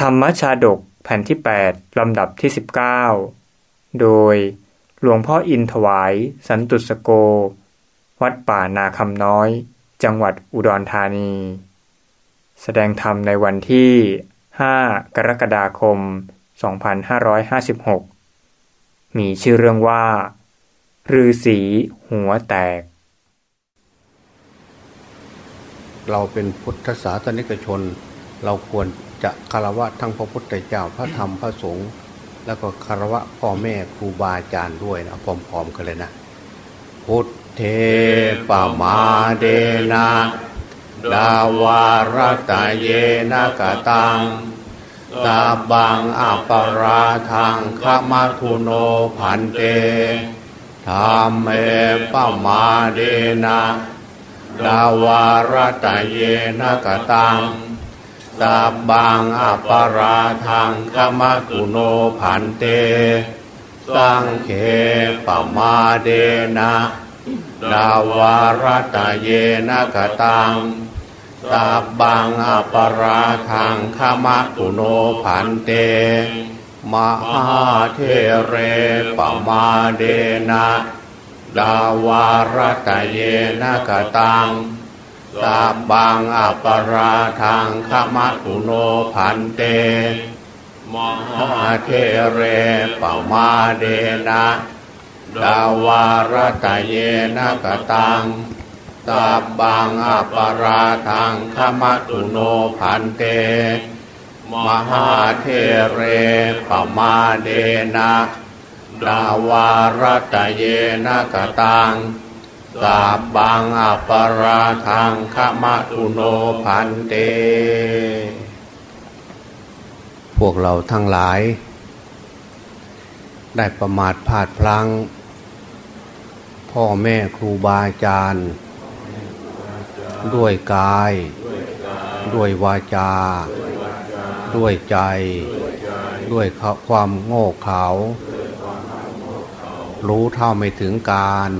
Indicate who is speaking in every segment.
Speaker 1: ธรรมชาดกแผ่นที่ 8 ลำดับที่ 19 โดยหลวงพ่ออินถวายสันตุสโก วัดป่านาคำน้อย จังหวัดอุดรธานี แสดงธรรมในวันที่ 5 กรกฎาคม 2556 มีชื่อเรื่องว่าฤาษีหัวแตก
Speaker 2: เราเป็นพุทธศาสนิกชนเราควร จะคารวะทั้งพระพุทธเจ้าพระธรรมพระสงฆ์แล้วก็คารวะพ่อแม่ครูบาอาจารย์ด้วยนะพร้อมๆกันเลยนะพุทเทปมาเดนะดาวารตะเยนะกตังตาบังอัปราทังขมาทุโนผันเตธรรมเมปมาเดนะดาวารตะเยนะกตัง ตาบังอัปาราทังขมาตุโนผันเต สังเคปมาเดนะดาวารตะเยนะกตังตาบังอัปาราทังขมาตุโนผันเตมหาเทเรปมาเดนะดาวารตะเยนะกตัง ตาบังอปาราทังขมตุโนผันเตมหาเทเรปมาเดนะดาวารตะเยนะกตังตาบังอปาราทังขมตุโนผันเต มหาเทเรปมาเดนะดาวารตะเยนะกตัง สาบังอปาราทังขมะตุโนพันเต พวกเราทั้งหลาย ได้ประมาทพลาดพลั้ง พ่อแม่ครูบาอาจารย์ ด้วยกาย ด้วยวาจา ด้วยใจ ด้วยความโง่เขลารู้เท่าไม่ถึงการ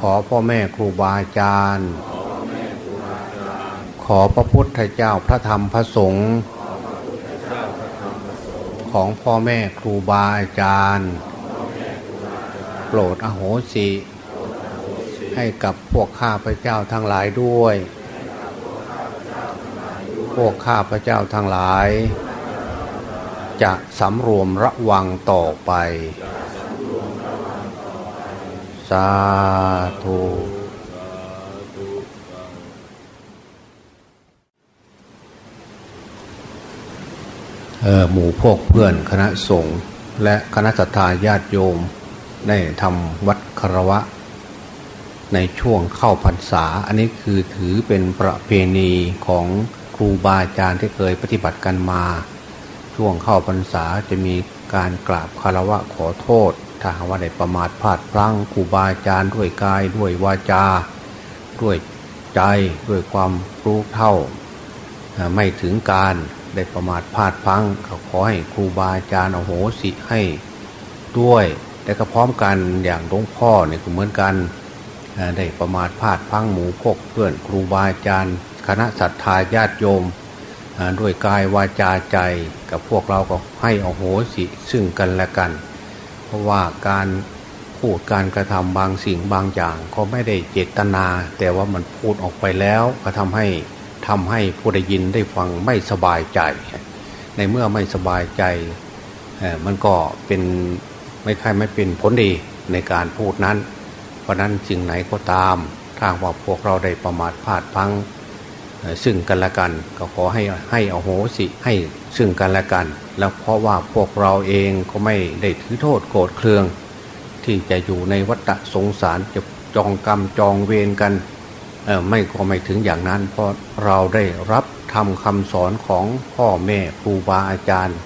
Speaker 2: ขอพ่อแม่ครูบาอาจารย์ ขอพระพุทธเจ้าพระธรรมพระสงฆ์ของพ่อแม่ครูบาอาจารย์ โปรดอโหสิ ให้กับพวกข้าพเจ้าทั้งหลายด้วย พวกข้าพเจ้าทั้งหลาย จะสำรวมระวังต่อไป สาธุหมู่พวกเพื่อนคณะสงฆ์และคณะสัตยาญาติโยม ได้ทำวัดคารวะ ในช่วงเข้าพรรษา อันนี้คือถือเป็นประเพณีของครูบาอาจารย์ที่เคยปฏิบัติกันมา ช่วงเข้าพรรษาจะมีการกราบคารวะขอโทษ ถ้าหากว่าได้ประมาทพลาดพลั้งครูบาอาจารย์ด้วยกายด้วยวาจา ด้วยใจด้วยความรู้เท่า ไม่ถึงการได้ประมาทพลาดพลั้งเขาขอให้ครูบาอาจารย์โอโหสิให้ด้วยแต่ก็พร้อมกันอย่างหลวงพ่อเนี่ยก็เหมือนกันได้ประมาทพลาดพลั้งหมูพกเพื่อนครูบาอาจารย์ คณะศรัทธาญาติโยมด้วยกายวาจาใจกับพวกเราก็ให้อโหสิซึ่งกันและกัน เพราะว่าการพูดการกระทำบางสิ่งบางอย่าง ก็ไม่ได้เจตนา แต่ว่ามันพูดออกไปแล้วก็ทำให้ทำให้ผู้ได้ยินได้ฟังไม่สบายใจ ในเมื่อไม่สบายใจมันก็เป็นไม่ค่อยไม่เป็นผลดีในการพูดนั้น เพราะนั้นสิ่งไหนก็ตามทางว่าพวกเราได้ประมาทพลาดพัง ซึ่งกันและกันก็ขอให้ให้อโหสิให้ซึ่งกันและกัน แล้วเพราะว่าพวกเราเองก็ไม่ได้ถือโทษโกรธเคือง ที่จะอยู่ในวัฏสงสารจะจองกรรมจองเวรกันไม่ก็ไม่ถึงอย่างนั้น เพราะเราได้รับทำคำสอนของพ่อแม่ครูบาอาจารย์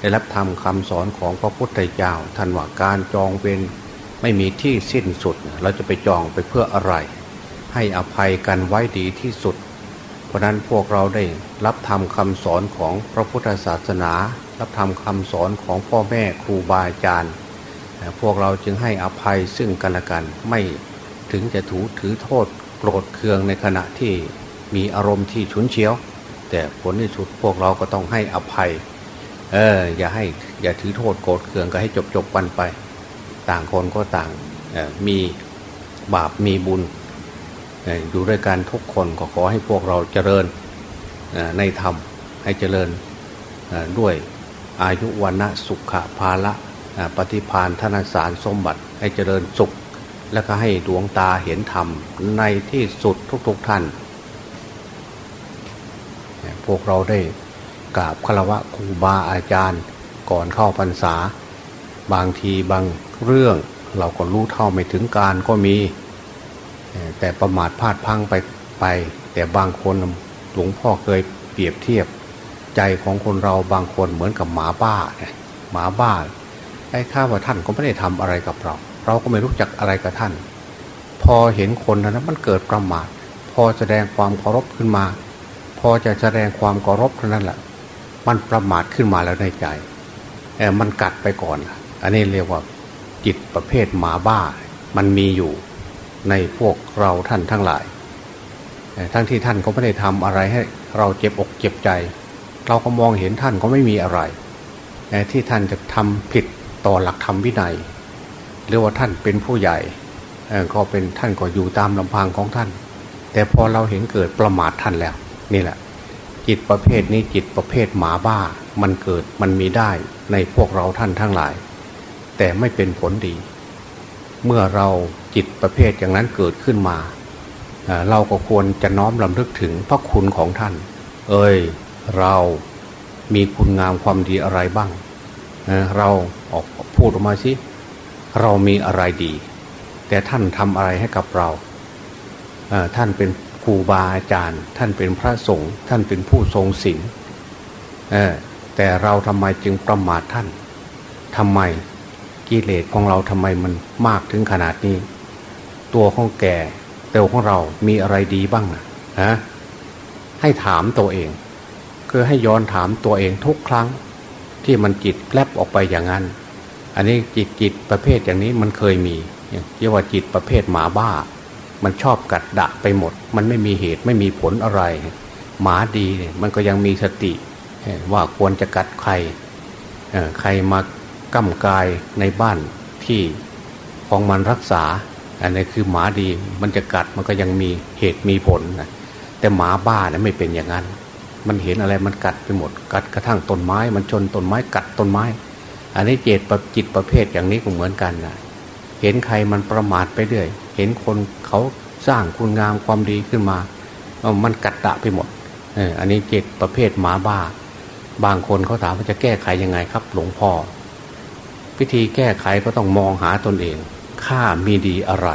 Speaker 2: ได้รับทำคำสอนของพระพุทธเจ้าท่านว่าการจองเวรไม่มีที่สิ้นสุด เราจะไปจองไปเพื่ออะไร ให้อภัยกันไว้ดีที่สุด เพราะนั้นพวกเราได้รับทำคำสอนของพระพุทธศาสนา รับทำคำสอนของพ่อแม่ครูบาอาจารย์ พวกเราจึงให้อภัยซึ่งกันและกันไม่ถึงจะถูถือโทษโกรธเคืองในขณะที่มีอารมณ์ที่ฉุนเฉียว แต่ผลที่สุดพวกเราก็ต้องให้อภัยเอออย่าให้อย่าถือโทษโกรธเคืองก็ให้จบจบกันไป ต่างคนก็ต่างมีบาปมีบุญ อยู่ด้วยกันทุกคนก็ขอให้พวกเราเจริญในธรรมให้เจริญด้วยอายุวันะสุขภาละปฏิพานธนสารสมบัติให้เจริญสุข แล้วก็ให้ดวงตาเห็นธรรมในที่สุดทุกๆทท่าน พวกเราได้กราบคารวะครูบาอาจารย์ก่อนเข้าพรรษา บางทีบางเรื่องเราก็รู้เท่าไม่ถึงการก็มี แต่ประมาทพลาดพังไปไป แต่บางคนหลวงพ่อเคยเปรียบเทียบ ใจของคนเราบางคนเหมือนกับหมาบ้าหมาบ้าไอ้ข้าว่าท่านก็ไม่ได้ทำอะไรกับเรา เราก็ไม่รู้จักอะไรกับท่าน พอเห็นคนนั้นมันเกิดประมาท พอแสดงความเคารพขึ้นมา พอจะแสดงความเคารพเท่านั้นแหละมันประมาทขึ้นมาแล้วในใจแอบมันกัดไปก่อน อันนี้เรียกว่าจิตประเภทหมาบ้า มันมีอยู่ ในพวกเราท่านทั้งหลาย ทั้งที่ท่านก็ไม่ได้ทำอะไรให้เราเจ็บอกเจ็บใจ เราก็มองเห็นท่านก็ไม่มีอะไร ที่ท่านจะทำผิดต่อหลักธรรมวินัย หรือว่าท่านเป็นผู้ใหญ่ก็เป็นท่านก็อยู่ตามลำพังของท่าน แต่พอเราเห็นเกิดประมาทท่านแล้ว นี่แหละ จิตประเภทนี้จิตประเภทหมาบ้า มันเกิดมันมีได้ในพวกเราท่านทั้งหลาย แต่ไม่เป็นผลดี เมื่อเราจิตประเภทอย่างนั้นเกิดขึ้นมา เราก็ควรจะน้อมลำลึกถึงพระคุณของท่าน เอ้ยเรามีคุณงามความดีอะไรบ้าง เราออกพูดออกมาสิเรามีอะไรดี แต่ท่านทำอะไรให้กับเราท่านเป็นครูบาอาจารย์ ท่านเป็นพระสงฆ์ท่านเป็นผู้ทรงศีลแต่เราทำไมจึงประมาทท่านทำไม กิเลสของเราทำไมมันมากถึงขนาดนี้ ตัวของแก่เตัวของเรามีอะไรดีบ้างนะฮะให้ถามตัวเอง คือให้ย้อนถามตัวเองทุกครั้ง ที่มันจิตแลบออกไปอย่างนั้น อันนี้จิตจิตประเภทอย่างนี้มันเคยมีเรียกว่าจิตประเภทหมาบ้า มันชอบกัดดะไปหมด มันไม่มีเหตุไม่มีผลอะไร หมาดีมันก็ยังมีสติว่าควรจะกัดใครใครมา กั้มกายในบ้านที่ของมันรักษา อันนี้คือหมาดีมันจะกัดมันก็ยังมีเหตุมีผลนะแต่หมาบ้านี่ไม่เป็นอย่างนั้น มันเห็นอะไรมันกัดไปหมด กัดกระทั่งต้นไม้ มันชนต้นไม้กัดต้นไม้ อันนี้เจตจิตประเภทอย่างนี้ก็เหมือนกันนะเห็นใครมันประมาทไปเรื่อยเห็นคนเขาสร้างคุณงามความดีขึ้นมา มันกัดดะไปหมดอันนี้เจตประเภทหมาบ้า บางคนเขาถามว่าจะแก้ไขยังไงครับ หลวงพ่อ วิธีแก้ไขก็ต้องมองหาตนเองข้ามีดีอะไร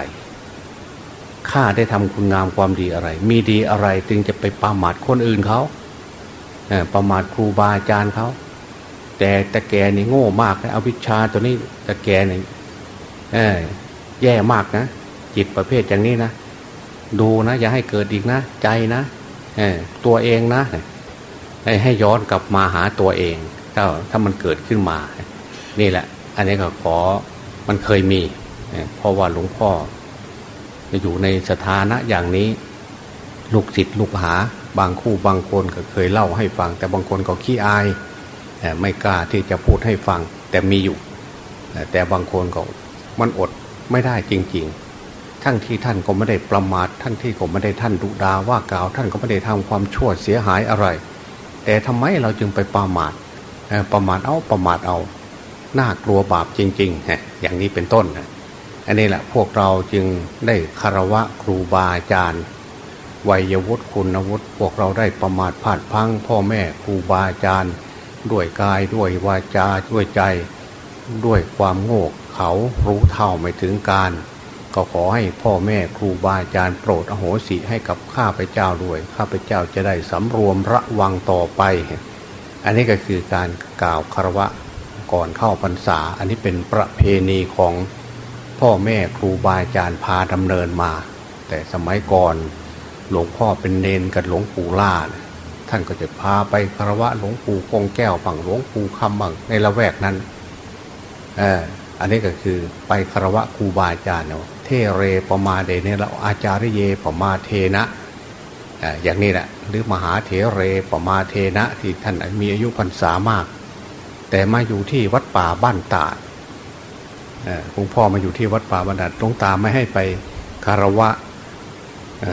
Speaker 2: ข้าได้ทำคุณงามความดีอะไร มีดีอะไรจึงจะไปประมาทคนอื่นเขาประมาทครูบาอาจารย์เขา แต่ตะแกนี่โง่มากนะอวิชชาตัวนี้ตะแกนี่แย่มากนะ จิตประเภทอย่างนี้นะ ดูนะ อย่าให้เกิดอีกนะ ใจนะตัวเองนะให้ย้อนกลับมาหาตัวเองถ้าถ้ามันเกิดขึ้นมา นี่แหละ อันนี้ก็ขอมันเคยมีเพราะว่าหลวงพ่ออยู่ในสถานะอย่างนี้ ลูกศิษย์ลูกหา บางคู่บางคนก็เคยเล่าให้ฟัง แต่บางคนก็ขี้อายไม่กล้าที่จะพูดให้ฟัง แต่มีอยู่ แต่บางคนก็มันอดไม่ได้จริง ๆ ทั้งที่ท่านก็ไม่ได้ประมาททั้งที่ก็ไม่ได้ท่านดุดาว่ากล่าว ท่านก็ไม่ได้ทำความชั่วเสียหายอะไร แต่ทำไมเราจึงไปประมาทประมาทเอาประมาทเอา น่ากลัวบาปจริงๆฮะอย่างนี้เป็นต้นอันนี้แหละพวกเราจึงได้คารวะครูบาอาจารย์วัยวุฒิคุณวุฒิพวกเราได้ประมาทพลาดพังพ่อแม่ครูบาอาจารย์ ด้วยกายด้วยวาจาด้วยใจ ด้วยความโง่เขารู้เท่าไม่ถึงการ ก็ขอให้พ่อแม่ครูบาอาจารย์โปรดอโหสิให้กับข้าพเจ้าด้วยข้าพเจ้าจะได้สำรวมระวังต่อไป อันนี้ก็คือการกล่าวคารวะ ก่อนเข้าพรรษา อันนี้เป็นประเพณีของพ่อแม่ครูบาอาจารย์พาดำเนินมา แต่สมัยก่อนหลวงพ่อเป็นเนนกับหลวงปู่ล่าท่านก็จะพาไปคารวะหลวงปู่กงแก้วฝั่งหลวงปู่คำบังในละแวกนั้นเอออันนี้ก็คือไปคารวะครูบาอาจารย์เนาะเทเรปมาเดเนละอาจารย์เยปมาเทนะอย่างนี้แหละหรือมหาเถเรปมาเทนะที่ท่านมีอายุพรรษามาก แต่มาอยู่ที่วัดป่าบ้านตาดหลวงพ่อมาอยู่ที่วัดป่าบ้านตาดหลวงตาไม่ให้ไปคารวะ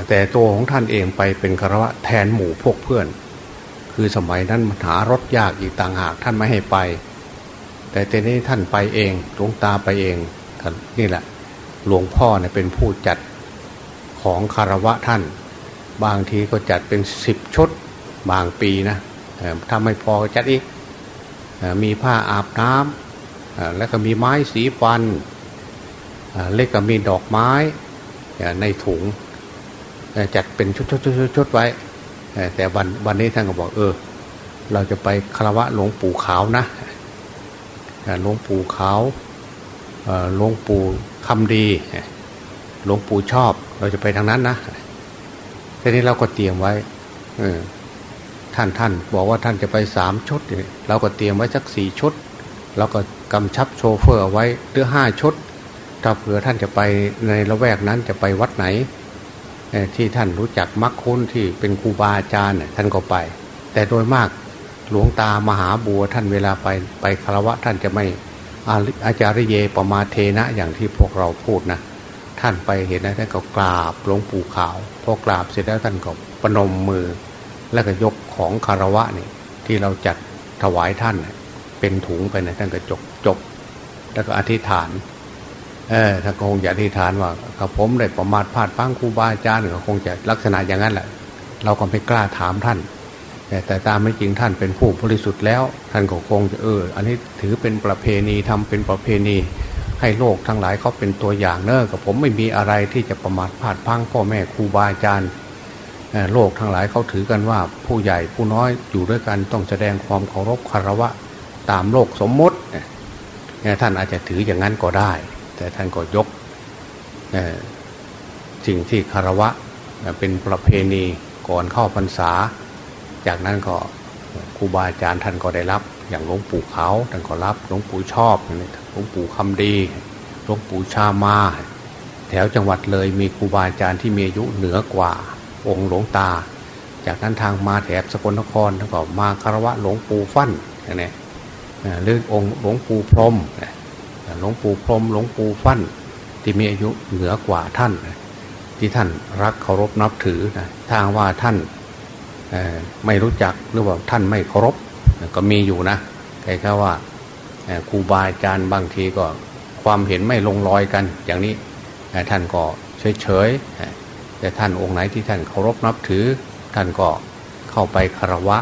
Speaker 2: แต่ตัวของท่านเองไปเป็นคารวะแทนหมู่พวกเพื่อน คือสมัยนั้นหารถยากอีกต่างหากท่านไม่ให้ไป แต่ตอนนี้ท่านไปเองหลวงตาไปเองนี่แหละ หลวงพ่อเนี่ยเป็นผู้จัดของคารวะท่าน บางทีก็จัดเป็นสิบชุดบางปีนะถ้าไม่พอจัดอีก มีผ้าอาบน้ำแล้วก็มีไม้สีฟัน เล็กก็มีดอกไม้ในถุงจัดเป็นชุดๆๆไว้ แต่วันวันนี้ท่านก็บอกเออ เราจะไปคารวะหลวงปู่ขาวนะหลวงปู่ขาวหลวงปู่คำดีหลวงปู่ชอบ เราจะไปทางนั้นนะทีนี้เราก็เตรียมไว้ ท่านท่านบอกว่าท่านจะไปสามชุดเราก็เตรียมไว้สักสี่ชุดเราก็กำชับโชเฟอร์ไว้เรือห้าชุดถ้าเผื่อท่านจะไปในละแวกนั้นจะไปวัดไหน ที่ท่านรู้จักมักคุ้นที่เป็นครูบาอาจารย์ท่านก็ไป แต่โดยมากหลวงตามหาบัวท่านเวลาไปไปคารวะท่านจะไม่อาจารย์เยปรมาเทนะอย่างที่พวกเราพูดนะท่านไปเห็นแล้วท่านก็กราบหลวงปู่ขาวพอกราบเสร็จแล้วท่านก็ปนมมือ แล้วก็ยกของคารวะนี่ที่เราจัดถวายท่านเป็นถุงไปนะท่านก็จบจบ แล้วก็อธิษฐาน เออถ้านคงจะอธิษฐานว่าถ้าผมได้ประมาทพลาดพังครูบาอาจารย์ก็คงจะลักษณะอย่างนั้นแหละ เราก็ไม่กล้าถามท่าน แต่แต่ตามไม่จริงท่านเป็นผู้บริสุทธิ์แล้ว ท่านก็คงจะเออ อันนี้ถือเป็นประเพณีทำเป็นประเพณี ให้โลกทั้งหลายเขาเป็นตัวอย่างเนอะกับผมไม่มีอะไรที่จะประมาทพลาดพังพ่อแม่ครูบาอาจารย์ โลกทั้งหลายเขาถือกันว่าผู้ใหญ่ผู้น้อยอยู่ด้วยกันต้องแสดงความเคารพคารวะตามโลกสมมติท่านอาจจะถืออย่างนั้นก็ได้ แต่ท่านก็ยกสิ่งที่คารวะเป็นประเพณีก่อนเข้าพรรษา จากนั้นก็ครูบาอาจารย์ท่านก็ได้รับ อย่างหลวงปู่เขาท่านก็รับหลวงปู่ชอบหลวงปู่คำดีหลวงปู่ชามา แถวจังหวัดเลยมีครูบาอาจารย์ที่มีอายุเหนือกว่า องค์หลวงตา จากนั้นทางมาแถบสกลนครท่านก็มาคารวะหลวงปู่ฟั่นนี่เรื่ององค์หลวงปู่พรมหลวงปู่พรมหลวงปู่ฟั่นที่มีอายุเหนือกว่าท่าน ที่ท่านรักเคารพนับถือนะทางว่าท่านไม่รู้จักหรือว่าท่านไม่เคารพก็มีอยู่นะใครก็ว่าครูบาอาจารย์บางทีก็ความเห็นไม่ลงรอยกัน อย่างนี้ท่านก็เฉยเฉย แต่ท่านองค์ไหนที่ท่านเคารพนับถือท่านก็เข้าไปคารวะ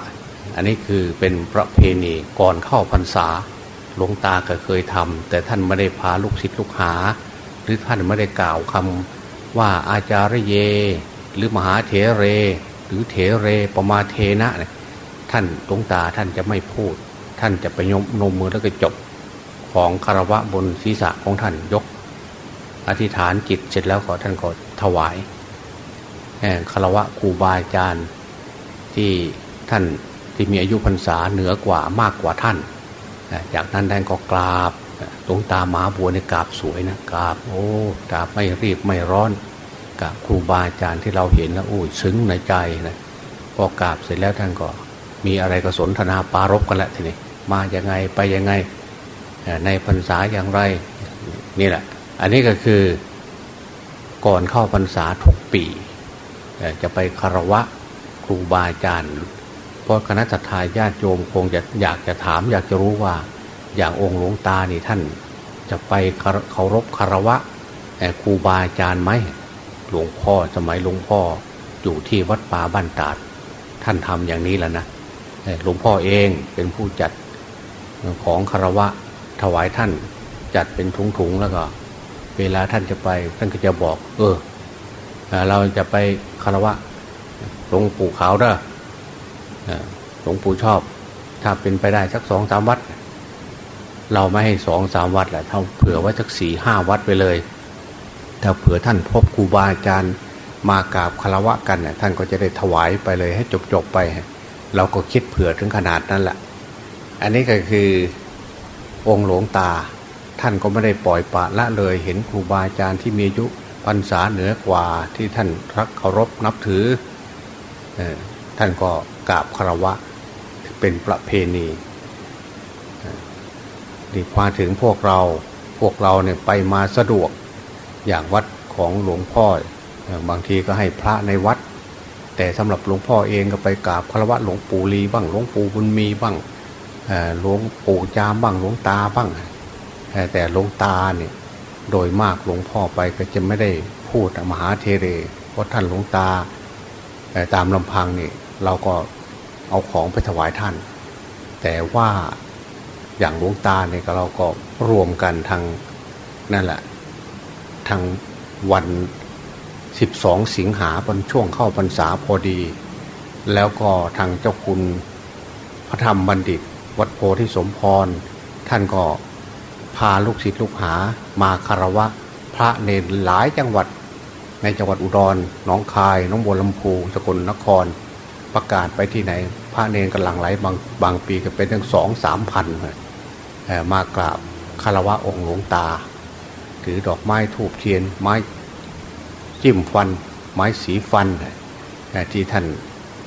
Speaker 2: อันนี้คือเป็นประเพณีก่อนเข้าพรรษาหลวงตาก็เคยทำแต่ท่านไม่ได้พาลูกศิษย์ลูกหา หรือท่านไม่ได้กล่าวคำว่าอาจารย์เย หรือมหาเถเร หรือเถเรปมาเทนะเนี่ยท่านหลวงตาท่านจะไม่พูด ท่านจะไปยมนมมือแล้วก็จบของคารวะบนศีรษะของท่านยก อธิษฐานจิตเสร็จแล้วก็ท่านก็ถวาย คารวะครูบาอาจารย์ที่ท่านที่มีอายุพรรษาเหนือกว่ามากกว่าท่าน จากนั้นท่านก็กราบตรงตาหมาบัวในกราบสวยนะกราบ โอ้กราบไม่รีบไม่ร้อนกราบครูบาอาจารย์ที่เราเห็นแล้วโอ้ยซึ้งในใจนะพอกราบเสร็จแล้วท่านก็มีอะไรก็สนทนาปารบกันแหละทีนี้มาอย่างไงไปยังไงในพรรษาอย่างไรนี่แหละ อันนี้ก็คือก่อนเข้าพรรษาทุกปี จะไปคารวะครูบาอาจารย์เพราะคณะสัตยาญาติโยมคงจะอยากจะถาม อยากจะรู้ว่า อย่างองค์หลวงตานี่ท่าน จะไปเคารพคารวะครูบาอาจารย์ไหมหลวงพ่อสมัยหลวงพ่ออยู่ที่วัดป่าบ้านตาด ท่านทำอย่างนี้แล้วนะหลวงพ่อเองเป็นผู้จัดของคารวะถวายท่านจัดเป็นถุงๆแล้วก็ เวลาท่านจะไปท่านก็จะบอก เออเราจะไปารวะหลวงปู่ขาวเด้อหลวงปู่ชอบ ถ้าเป็นไปได้สักสองสามวัด เราไม่ให้สองสามวัดแหละเท่าเผื่อว่าสักสี่ห้าวัดไปเลยถ้าเผื่อท่านพบครูบาอาจารย์มากราบคารวะกันเนี่ยท่านก็จะได้ถวายไปเลยให้จบจบไป เราก็คิดเผื่อถึงขนาดนั้นแหละ อันนี้ก็คือองค์หลวงตา ท่านก็ไม่ได้ปล่อยปะละเลยเห็นครูบาอาจารย์ที่มีอายุ รรษาเหนือกว่าที่ท่านรักเคารพนับถือท่านก็กราบคารวะเป็นประเพณีนี่มาถึงพวกเราพวกเราเนี่ยไปมาสะดวกอย่างวัดของหลวงพ่อบางทีก็ให้พระในวัด แต่สำหรับหลวงพ่อเองก็ไปกราบคารวะหลวงปู่ลีบ้างหลวงปู่บุญมีบ้างหลวงปู่จามบ้างหลวงตาบ้างแต่หลวงตาเนี่ย โดยมากหลวงพ่อไปก็จะไม่ได้พูดมหาเทเรเพราะท่านหลวงตาตามลำพังนี่เราก็เอาของไปถวายท่าน แต่ว่าอย่างหลวงตาเนี่ยเราก็รวมกันทางนั่นแหละทางวันสิบสองสิงหาเป็นช่วงเข้าพรรษาพอดี แล้วก็ทางเจ้าคุณพระธรรมบัณฑิต วัดโพธิสมพรท่านก็ พาลูกศิษย์ลูกหา มาคารวะ พระเนรหลายจังหวัด ในจังหวัดอุดรหนองคายน้องบัวลำพูสกลนคร ประกาศไปที่ไหน พระเนรกำลังไหลบางบางปีก็เป็นถึงสองสามพันมากราบคารวะองค์หลวงตา ถือดอกไม้ทูบเทียน ไม้จิ้มฟัน ไม้สีฟัน ที่ท่าน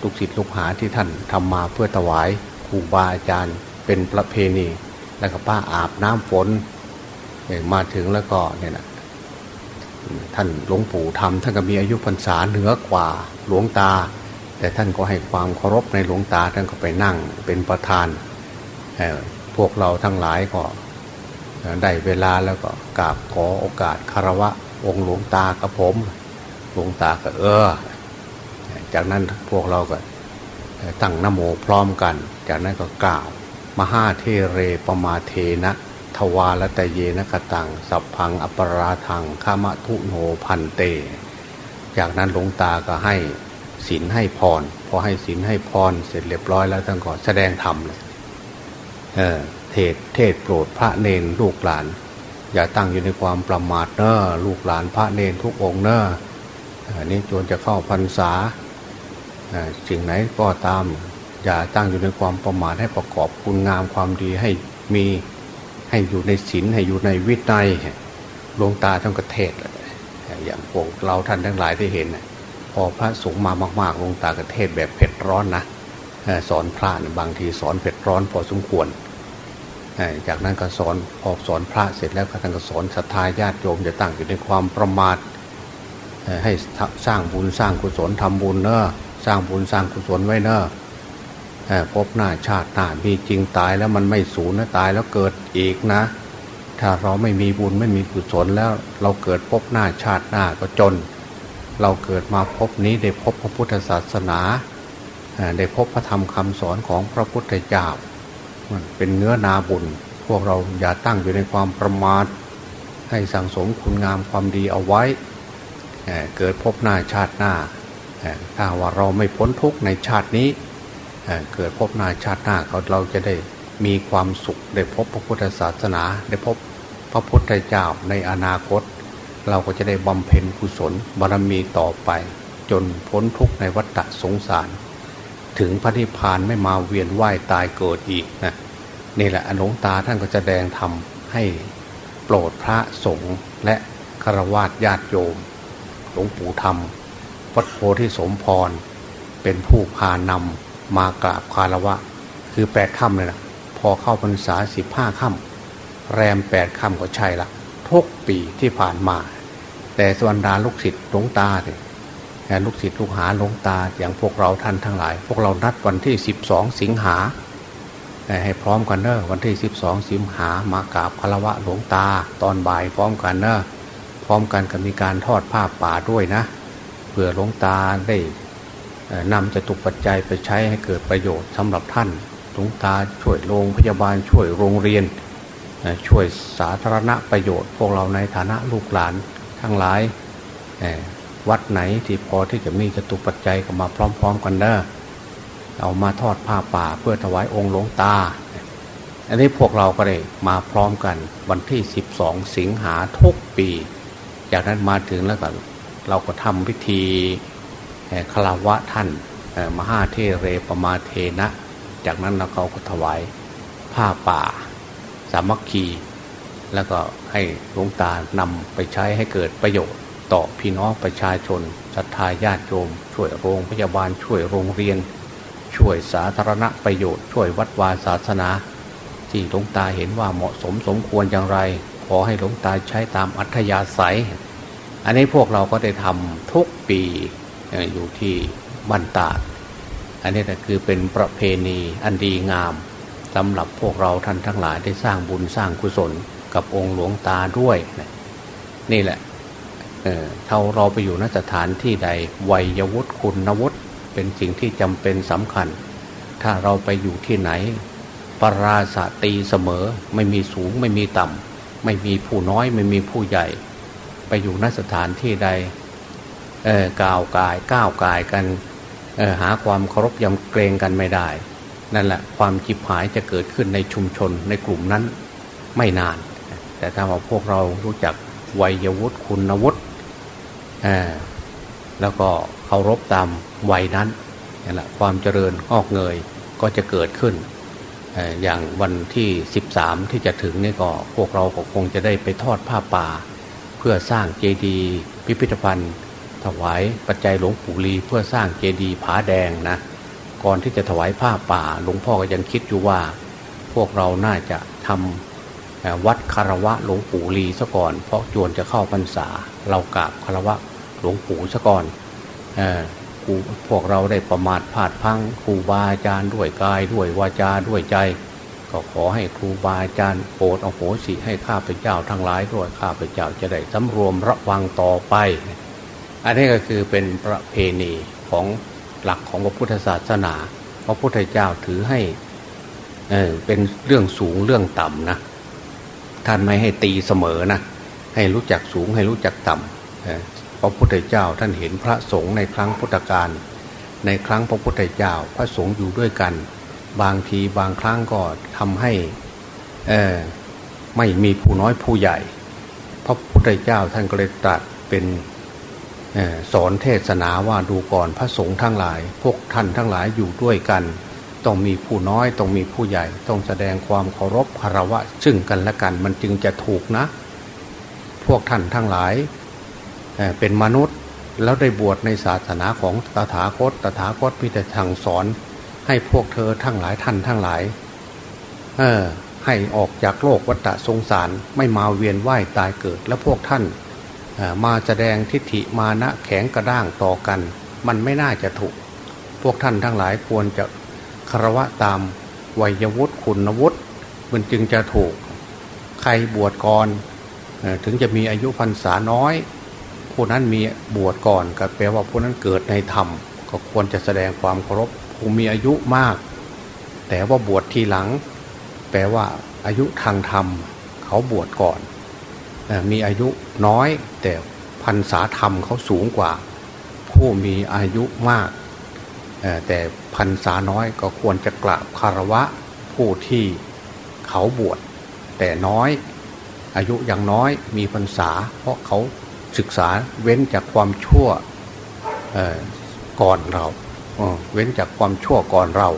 Speaker 2: ลูกศิษย์ลูกหาที่ท่านทำมาเพื่อถวายครูบาอาจารย์เป็นประเพณี แล้วก็ป้าอาบน้ำฝนมาถึงแล้วก็เนี่ยนะท่านหลวงปู่ทำท่านก็มีอายุพรรษาเหนือกว่าหลวงตา แต่ท่านก็ให้ความเคารพในหลวงตาท่านก็ไปนั่งเป็นประธานพวกเราทั้งหลายก็ได้เวลาแล้วก็กราบขอโอกาสคารวะองค์หลวงตากับผม หลวงตาก็เออ จากนั้นพวกเราก็ตั้งนโมพร้อมกัน จากนั้นก็กล่าว มหาเทเรปมาเทนะทวารตะเยนกตังสัพพังอปราทังขามะทุโนพันเต จากนั้นหลวงตาก็ให้ศีลให้พรพอให้ศีลให้พรเสร็จเรียบร้อยแล้วท่านก็แสดงธรรมเลยเเทศเทศโปรดพระเนนลูกหลาน อย่าตั้งอยู่ในความประมาทเนอลูกหลานพระเนนทุกองเนออันนี้จนจะเข้าพรรษาสิ่งไหนก็ตาม อย่าตั้งอยู่ในความประมาทให้ประกอบคุณงามความดีให้มีให้อยู่ในศีลให้อยู่ในวินัยหลวงตาท่านก็เทศอย่างพวกเราท่านทั้งหลายได้เห็นพอพระสงฆ์มามากๆหลวงตากระเทศแบบเผ็ดร้อนนะสอนพระบางทีสอนเผ็ดร้อนพอสมควรจากนั้นก็สอนออกสอนพระเสร็จแล้วก็ท่านก็สอนศรัทธาญาติโยมจะตั้งอยู่ในความประมาทให้สร้างบุญสร้างกุศลทำบุญเนอะสร้างบุญสร้างกุศลไว้เนอะ พบหน้าชาติหน้ามีจริงตายแล้วมันไม่สูญนะตายแล้วเกิดอีกนะ ถ้าเราไม่มีบุญไม่มีกุศลแล้ว เราเกิดพบหน้าชาติหน้าก็จน เราเกิดมาพบนี้ได้พบพระพุทธศาสนาได้พบพระธรรมคำสอนของพระพุทธเจ้ามันเป็นเนื้อนาบุญ พวกเราอย่าตั้งอยู่ในความประมาทให้สั่งสมคุณงามความดีเอาไว้ เกิดพบหน้าชาติหน้าถ้าว่าเราไม่พ้นทุกข์ในชาตินี้ เกิดพบหน้าชาติหน้าเขาเราจะได้มีความสุขได้พบพระพุทธศาสนา ได้พบพระพุทธเจ้าในอนาคต เราก็จะได้บำเพ็ญกุศลบารมีต่อไป จนพ้นทุกข์ในวัฏสงสาร ถึงพระนิพพานไม่มาเวียนว่ายตายเกิดอีกนะนี่แหละหลวงตาท่านก็จะแสดงทำให้โปรดพระสงฆ์และฆราวาสญาติโยม หลวงปู่ธรรมวัดโพธิสมพรเป็นผู้พานำ มากราบคารวะ คือแปดค่ำเลยนะพอเข้าพรรษาสิบห้าค่ำแรมแปดค่ำก็ใช่ละทุกปีที่ผ่านมา แต่สวรรดาลูกศิษย์หลวงตาเนี่ยลูกศิษย์ลูกหาหลวงตาอย่างพวกเราท่านทั้งหลาย พวกเรานัดวันที่สิบสองสิงหาให้พร้อมกันเนอะวันที่สิบสองสิงหามากราบคารวะหลวงตา ตอนบ่ายพร้อมกันเนอะพร้อมกันกับมีการทอดผ้าป่าด้วยนะเพื่อหลวงตาได้ นำจะตุปัจจัยไปใช้ให้เกิดประโยชน์สำหรับท่านหลวงตาช่วยโรงพยาบาลช่วยโรงเรียน ช่วยสาธารณประโยชน์ พวกเราในฐานะลูกหลานทั้งหลายวัดไหนที่พอที่จะมีจตุปัจจัยก็มาพร้อม ๆ กันเด้อเอามาทอดผ้าป่าเพื่อถวายองค์หลวงตา อันนี้พวกเราก็ได้มาพร้อมกันวันที่สิบสองสิงหาทุกปี จากนั้นมาถึงแล้วก็เราก็ทำพิธี คารวะท่านมหาเทเรปมาเทนะ จากนั้นเราเขาก็ถวายผ้าป่า สามัคคี แล้วก็ให้หลวงตานำไปใช้ให้เกิดประโยชน์ ต่อพี่น้องประชาชนศรัทธาญาติโยม ช่วยโรงพยาบาลช่วยโรงเรียน ช่วยสาธารณประโยชน์ ช่วยวัดวาศาสนา ที่หลวงตาเห็นว่าเหมาะสมสมควรอย่างไร ขอให้หลวงตาใช้ตามอัธยาศัย อันนี้พวกเราก็ได้ทำทุกปี อยู่ที่บันตาด อันนี้นะคือเป็นประเพณีอันดีงามสำหรับพวกเราท่านทั้งหลายได้สร้างบุญสร้างกุศลกับองค์หลวงตาด้วย นี่แหละเเท่าเราไปอยู่นสถานที่ใดวัยวุฒิคุณวุฒิเป็นสิ่งที่จำเป็นสำคัญ ถ้าเราไปอยู่ที่ไหน ปราศตีเสมอไม่มีสูงไม่มีต่ำไม่มีผู้น้อยไม่มีผู้ใหญ่ ไปอยู่นสถานที่ใด กล่าวกายก้าวกายกันหาความเคารพยำเกรงกันไม่ได้ นั่นแหละความจิบหายจะเกิดขึ้นในชุมชนในกลุ่มนั้นไม่นาน แต่ถ้าว่าพวกเรารู้จักวัยวุฒิคุณวุฒิแล้วก็เคารพตามวัยนั้นนี่นแหละความเจริญงอกเงยก็จะเกิดขึ้น อย่างวันที่ 13 ที่จะถึงนี่ก็พวกเราก็คงจะได้ไปทอดผ้าป่า เพื่อสร้างเจดีย์พิพิธภัณฑ์ ถวายปัจจัยหลวงปู่ลีเพื่อสร้างเจดีย์ผาแดงนะก่อนที่จะถวายผ้าป่า หลวงพ่อก็ยังคิดอยู่ว่า พวกเราน่าจะทำวัดคารวะหลวงปู่ลีซะก่อน เพราะจวนจะเข้าพรรษา เรากราบคารวะหลวงปู่ซะก่อนพวกเราได้ประมาทพลาดพังครูบาอาจารย์ด้วยกายด้วยวาจาด้วยใจ ก็ขอให้ครูบาอาจารย์โปรดอโหสิให้ข้าพเจ้าทั้งหลายด้วยข้าพเจ้าจะได้สำรวมระวังต่อไป อันนี้ก็คือเป็นประเพณีของหลักของพระพุทธศาสนา พระพุทธเจ้าถือให้เเป็นเรื่องสูงเรื่องต่ำนะท่านไม่ให้ตีเสมอนะให้รู้จักสูงให้รู้จักต่ำพระพุทธเจ้าท่านเห็นพระสงฆ์ในครั้งพุทธกาลในครั้งพระพุทธเจ้าพระสงฆ์อยู่ด้วยกัน บางทีบางครั้งก็ทำให้ไม่มีผู้น้อยผู้ใหญ่ พระพุทธเจ้าท่านก็เลยตรัสเป็น สอนเทศนาว่าดูก่อนพระสงฆ์ทั้งหลาย พวกท่านทั้งหลายอยู่ด้วยกัน ต้องมีผู้น้อยต้องมีผู้ใหญ่ ต้องแสดงความเคารพคารวะซึ่งกันและกันมันจึงจะถูกนะ พวกท่านทั้งหลายเป็นมนุษย์แล้วได้บวชในศาสนาของตถาคต ตถาคตพิจารณาสอน ให้พวกเธอทั้งหลายท่านทั้งหลาย เออให้ออกจากโลกวัฏสงสารไม่มาเวียนว่ายตายเกิด แล้วพวกท่าน มาแสดงทิฏฐิมานะแข็งกระด้างต่อกัน มันไม่น่าจะถูก พวกท่านทั้งหลายควรจะคารวะตามวัยวุฒิคุณวุฒิมันจึงจะถูก ใครบวชก่อนถึงจะมีอายุพรรษาน้อยผู้นั้นมีบวชก่อนก็แปลว่าผู้นั้นเกิดในธรรม ก็ควรจะแสดงความเคารพผู้มีอายุมาก แต่ว่าบวชทีหลัง แปลว่าอายุทางธรรม เขาบวชก่อน มีอายุน้อย แต่พันษาธรรมเขาสูงกว่า ผู้มีอายุมาก แต่พันษาน้อยก็ควรจะกราบคารวะผู้ที่เขาบวชแต่น้อย อายุยังน้อยมีพรรษา เพราะเขาศึกษาเว้นจากความชั่วก่อนเราเว้นจากความชั่วก่อนเรา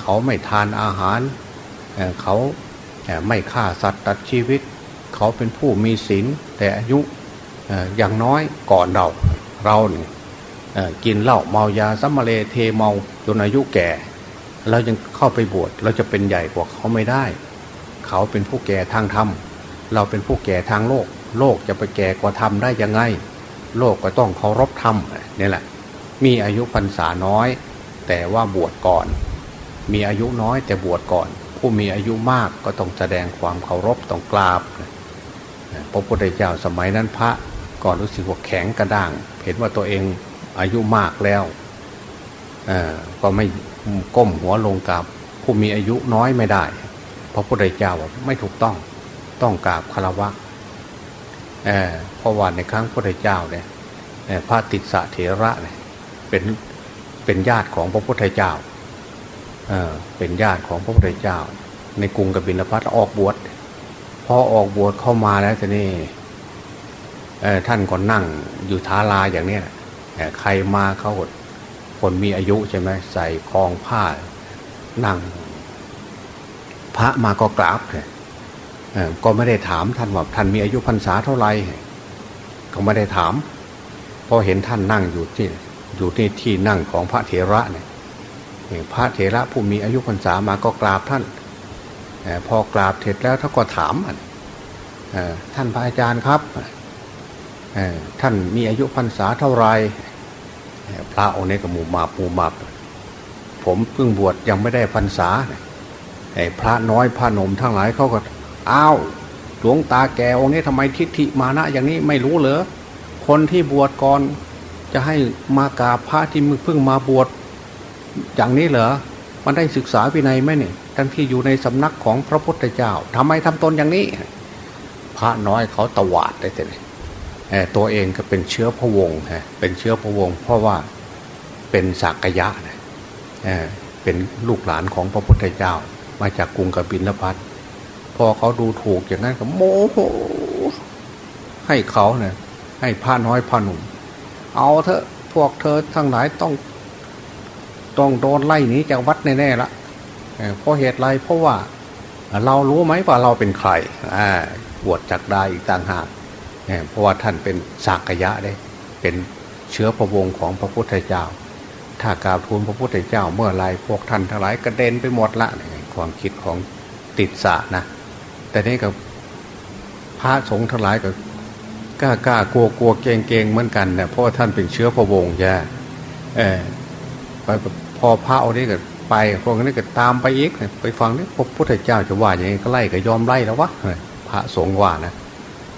Speaker 2: เขาไม่ทานอาหาร เขาไม่ฆ่าสัตว์ตัดชีวิต เขาเป็นผู้มีศีลแต่อายุอย่างน้อยก่อนเราเราเนี่ยกินเหล้าเมายาซัมมาเลเทเมาจนอายุแก่เรายังเข้าไปบวชเราจะเป็นใหญ่กว่าเขาไม่ได้ เขาเป็นผู้แก่ทางธรรมเราเป็นผู้แก่ทางโลก โลกจะไปแก่กว่าธรรมได้ยังไง โลกก็ต้องเคารพธรรมนี่แหละ มีอายุพรรษาน้อย แต่ว่าบวชก่อน มีอายุน้อยแต่บวชก่อน ผู้มีอายุมากก็ต้องแสดงความเคารพต้องกราบ พระพุทธเจ้าสมัยนั้นพระก่อนรู้สึกว่าแข็งกระด้าง เห็นว่าตัวเองอายุมากแล้วก็ไม่ก้มหัวลงกับผู้มีอายุน้อยไม่ได้ พระพุทธเจ้าบอกไม่ถูกต้องต้องกราบคารวะเเพราะว่าในครั้งพระพุทธเจ้าเนี่ยพระติสสะเถระเนี่ยเป็นเป็นญาติของพระพุทธเจ้าเเป็นญาติของพระพุทธเจ้า ในกรุงกบิลพัทออกบวช อออกบวชเข้ามาแล้วทีนี้ท่านก็นั่งอยู่ท้าลาอย่างนี้ใครมาเขาคนมีอายุใช่ไหมใส่คองผ้านั่ง พระมาก็กราบเลยก็ไม่ได้ถามท่านว่าท่านมีอายุพรรษาเท่าไหร่เขาไม่ได้ถามเพราะเห็นท่านนั่งอยู่ที่อยู่ที่ที่นั่งของพระเถระเนี่ยพระเถระผู้มีอายุพรรษามาก็กราบท่าน พอกราบเสร็จแล้วท่านก็ถามท่านพระอาจารย์ครับท่านมีอายุพรรษาเท่าไรพระองค์นี้ก็มูมาปูมาผมเพิ่งบวชยังไม่ได้พรรษาไอ้พระน้อยพระนมทั้งหลายเขาก็อ้าวหลวงตาแกองค์นี้ทำไมทิฏฐิมานะอย่างนี้ไม่รู้เหรอคนที่บวชก่อนจะให้มากราบพระที่มึงเพิ่งมาบวชอย่างนี้เหรอมันได้ศึกษาวินัยไหมเนี่ย ทั้งที่อยู่ในสำนักของพระพุทธเจ้าทำไมทำตนอย่างนี้ พระน้อยเขาตวาดได้แต่ตัวเองก็เป็นเชื้อพระวงศ์ฮะเป็นเชื้อพระวงศ์เพราะว่าเป็นสักยะนะเป็นลูกหลานของพระพุทธเจ้า มาจากกรุงกบิลพัทพอเขาดูถูกอย่างนั้นก็โมโหให้เขาเนี่ยให้พระน้อยพระหนุ่ม เอาเถอะพวกเธอทั้งหลายต้อง ต้องโดนไล่หนีจากวัดแน่ๆละ เพราะเหตุไรเพราะว่าเรารู้ไหมว่าเราเป็นใครอ่าบวชจากได้อีกต่างหากเพราะว่าท่านเป็นสากยะได้เป็นเชื้อพระวงศ์ของพระพุทธเจ้า ถ้ากราบทูลพระพุทธเจ้าเมื่อไรพวกท่านทั้งหลายกระเด็นไปหมดละความคิดของติดสะนะ แต่นี่กับพระสงฆ์ทั้งหลายก็กล้ากล้ากลัวกลัวเกงเกงเหมือนกันเนี่ยเพราะว่าท่านเป็นเชื้อพระวงศ์ใช่เออพอพระเอานี้ก็ ไปพวกนี้ก็ตามไปอีกไปฟังนี่พระพุทธเจ้าจะว่าอย่างนี้ก็ไล่ก็ยอมไล่แล้ววะพระสงฆ์ว่านะ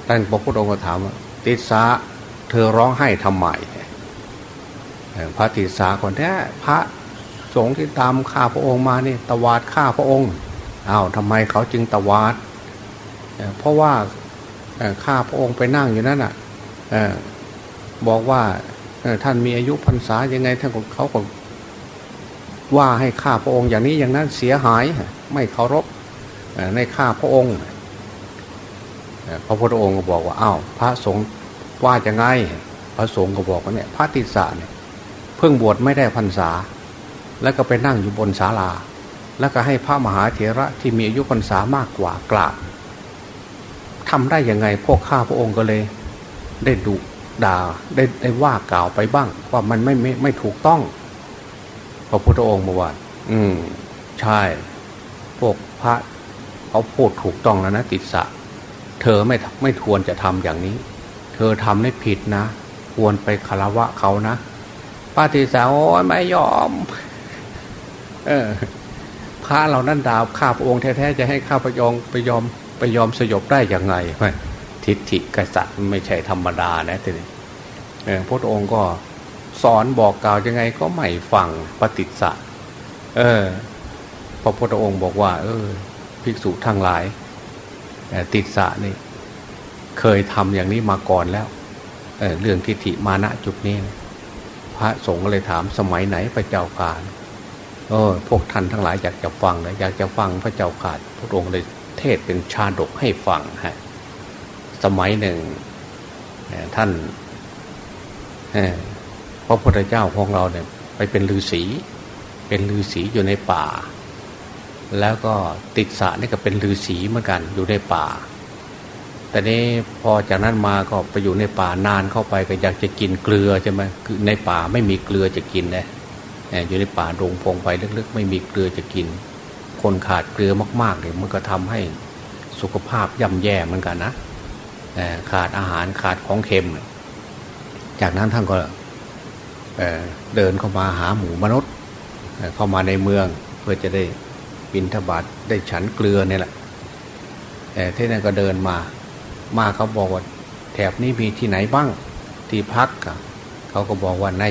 Speaker 2: ท่านพระพุทธองค์ก็ถามว่าติสาเธอร้องไห้ทำไมพระติสาคนนี้พระสงฆ์ที่ตามข้าพระองค์มานี่ตวาดข้าพระองค์อ้าวทำไมเขาจึงตวาดเพราะว่าข้าพระองค์ไปนั่งอยู่นั่นอะบอกว่าท่านมีอายุพรรษายังไงท่านเขาก็ ว่าให้ข้าพระองค์อย่างนี้อย่างนั้นเสียหายไม่เคารพในข้าพระองค์พระพุทธองค์ก็บอกว่าอ้าวพระสงฆ์ว่าจะไงพระสงฆ์ก็บอกว่าเนี่ยพระติสาเนี่ยเพิ่งบวชไม่ได้พรรษา แล้วก็ไปนั่งอยู่บนศาลา แล้วก็ให้พระมหาเถระที่มีอายุพรรษามากกว่ากราบทำได้ยังไงพวกข้าพระองค์ก็เลย ได้ดุด่าได้ได้ว่ากล่าวไปบ้างว่ามันไม่ไม่ไม่ถูกต้อง พระพุทธองค์บอกว่าอืม ใช่ พวกพระเขาพูดถูกต้องแล้วนะติดสะเธอไม่ไม่ควรจะทำอย่างนี้ เธอทำได้ผิดนะ ควรไปคารวะเขานะป้าติสาโอ้ยไม่ยอม เออ พระเรานั่นดาวข้าพระองค์แท้ๆจะให้ข้าพระยองไปยอมไปยอมสยบได้ยังไงทิฏฐิกษัตริย์ไม่ใช่ธรรมดานะทีนี้พระองค์ก็ สอนบอกกล่าวยังไงก็ไม่ฟังปฏิสัตเออพระพุทธองค์บอกว่า เออ ภิกษุทั้งหลายติดสะนี่ เคยทำอย่างนี้มาก่อนแล้วเเรื่องทิฏฐิมานะจุดนี้พระสงฆ์เลยถามสมัยไหนพระเจ้าข่าเออพวกท่านทั้งหลายอยากจะฟังนะอยากจะฟังพระเจ้าข่าพระองค์เลยเทศเป็นชาดกให้ฟังฮะสมัยหนึ่งท่าน ระพุทธเจ้าของเราเนี่ย ไปเป็นฤาษีเป็นฤาษีอยู่ในป่า แล้วก็ติดสะนี่ก็เป็นฤาษีเหมือนกันอยู่ในป่า แต่นี้พอจากนั้นมาก็ไปอยู่ในป่านานเข้าไปก็อยากจะกินเกลือใช่ไหมคือในป่าไม่มีเกลือจะกินนะอยู่ในป่าดงพงไปลึกๆ ไม่มีเกลือจะกิน คนขาดเกลือมากๆเนี่ยมันก็ทำให้สุขภาพย่ำแย่เหมือนกันนะขาดอาหารขาดของเค็ม จากนั้นท่านก็ เดินเข้ามาหาหมูมนุษย์ เข้ามาในเมืองเพื่อจะได้บินทบาทได้ฉันเกลือเนี่ยแหละที่นั่นก็เดินมา มาเขาบอกว่าแถบนี้มีที่ไหนบ้างที่พักเขาก็บอกว่าใน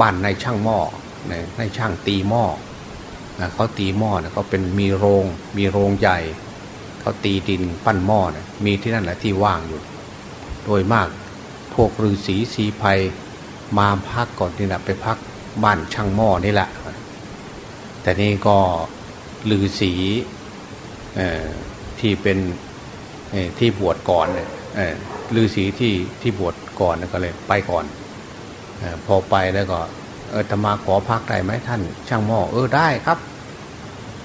Speaker 2: บ้านในช่างหม้อในช่างตีหม้อเขาตีหม้อเขาเป็นมีโรงมีโรงใหญ่เขาตีดินปั้นหม้อมีที่นั่นแหละที่ว่างอยู่ โดยมากพวกฤาษีสีภัย มาพักก่อนนี่แหละไปพักบ้านช่างหม้อนี่แหละ แต่นี่ก็ฤาษีที่เป็นที่บวชก่อนเนี่ยฤาษีที่ที่บวชก่อนก็เลยไปก่อนอพอไปแล้วก็เออธรรมาขอพักได้ไหมท่าน ช่างหม้อเออได้ครับ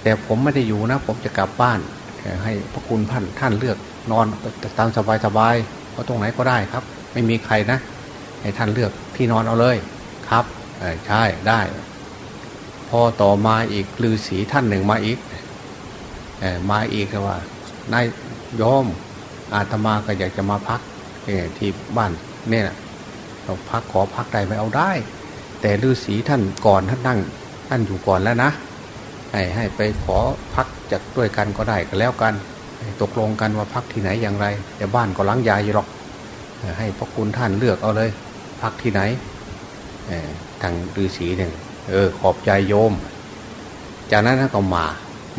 Speaker 2: แต่ผมไม่ได้อยู่นะ ผมจะกลับบ้าน ให้พระคุณท่านท่านเลือกนอนตามสบายสบายเอาตรงไหนก็ได้ครับ ไม่มีใครนะ ให้ท่านเลือก ที่นอนเอาเลยครับใช่ได้ พอต่อมาอีกฤาษีท่านหนึ่งมาอีกมาอีกว่านายยอมอาตมาก็อยากจะมาพักที่บ้านเนี่ยเราพักขอพักได้ไม่เอาได้ แต่ฤาษีท่านก่อนท่านนั่งท่านอยู่ก่อนแล้วนะให้ให้ไปขอพักจากด้วยกันก็ได้ก็แล้วกันตกลงกันว่าพักที่ไหนอย่างไร แต่บ้านก็ล้างยาอยู่หรอกให้พระคุณท่านเลือกเอาเลย พักที่ไหนทางฤาษีหนึ่งเออ ขอบใจโยม จากนั้นท่านก็มา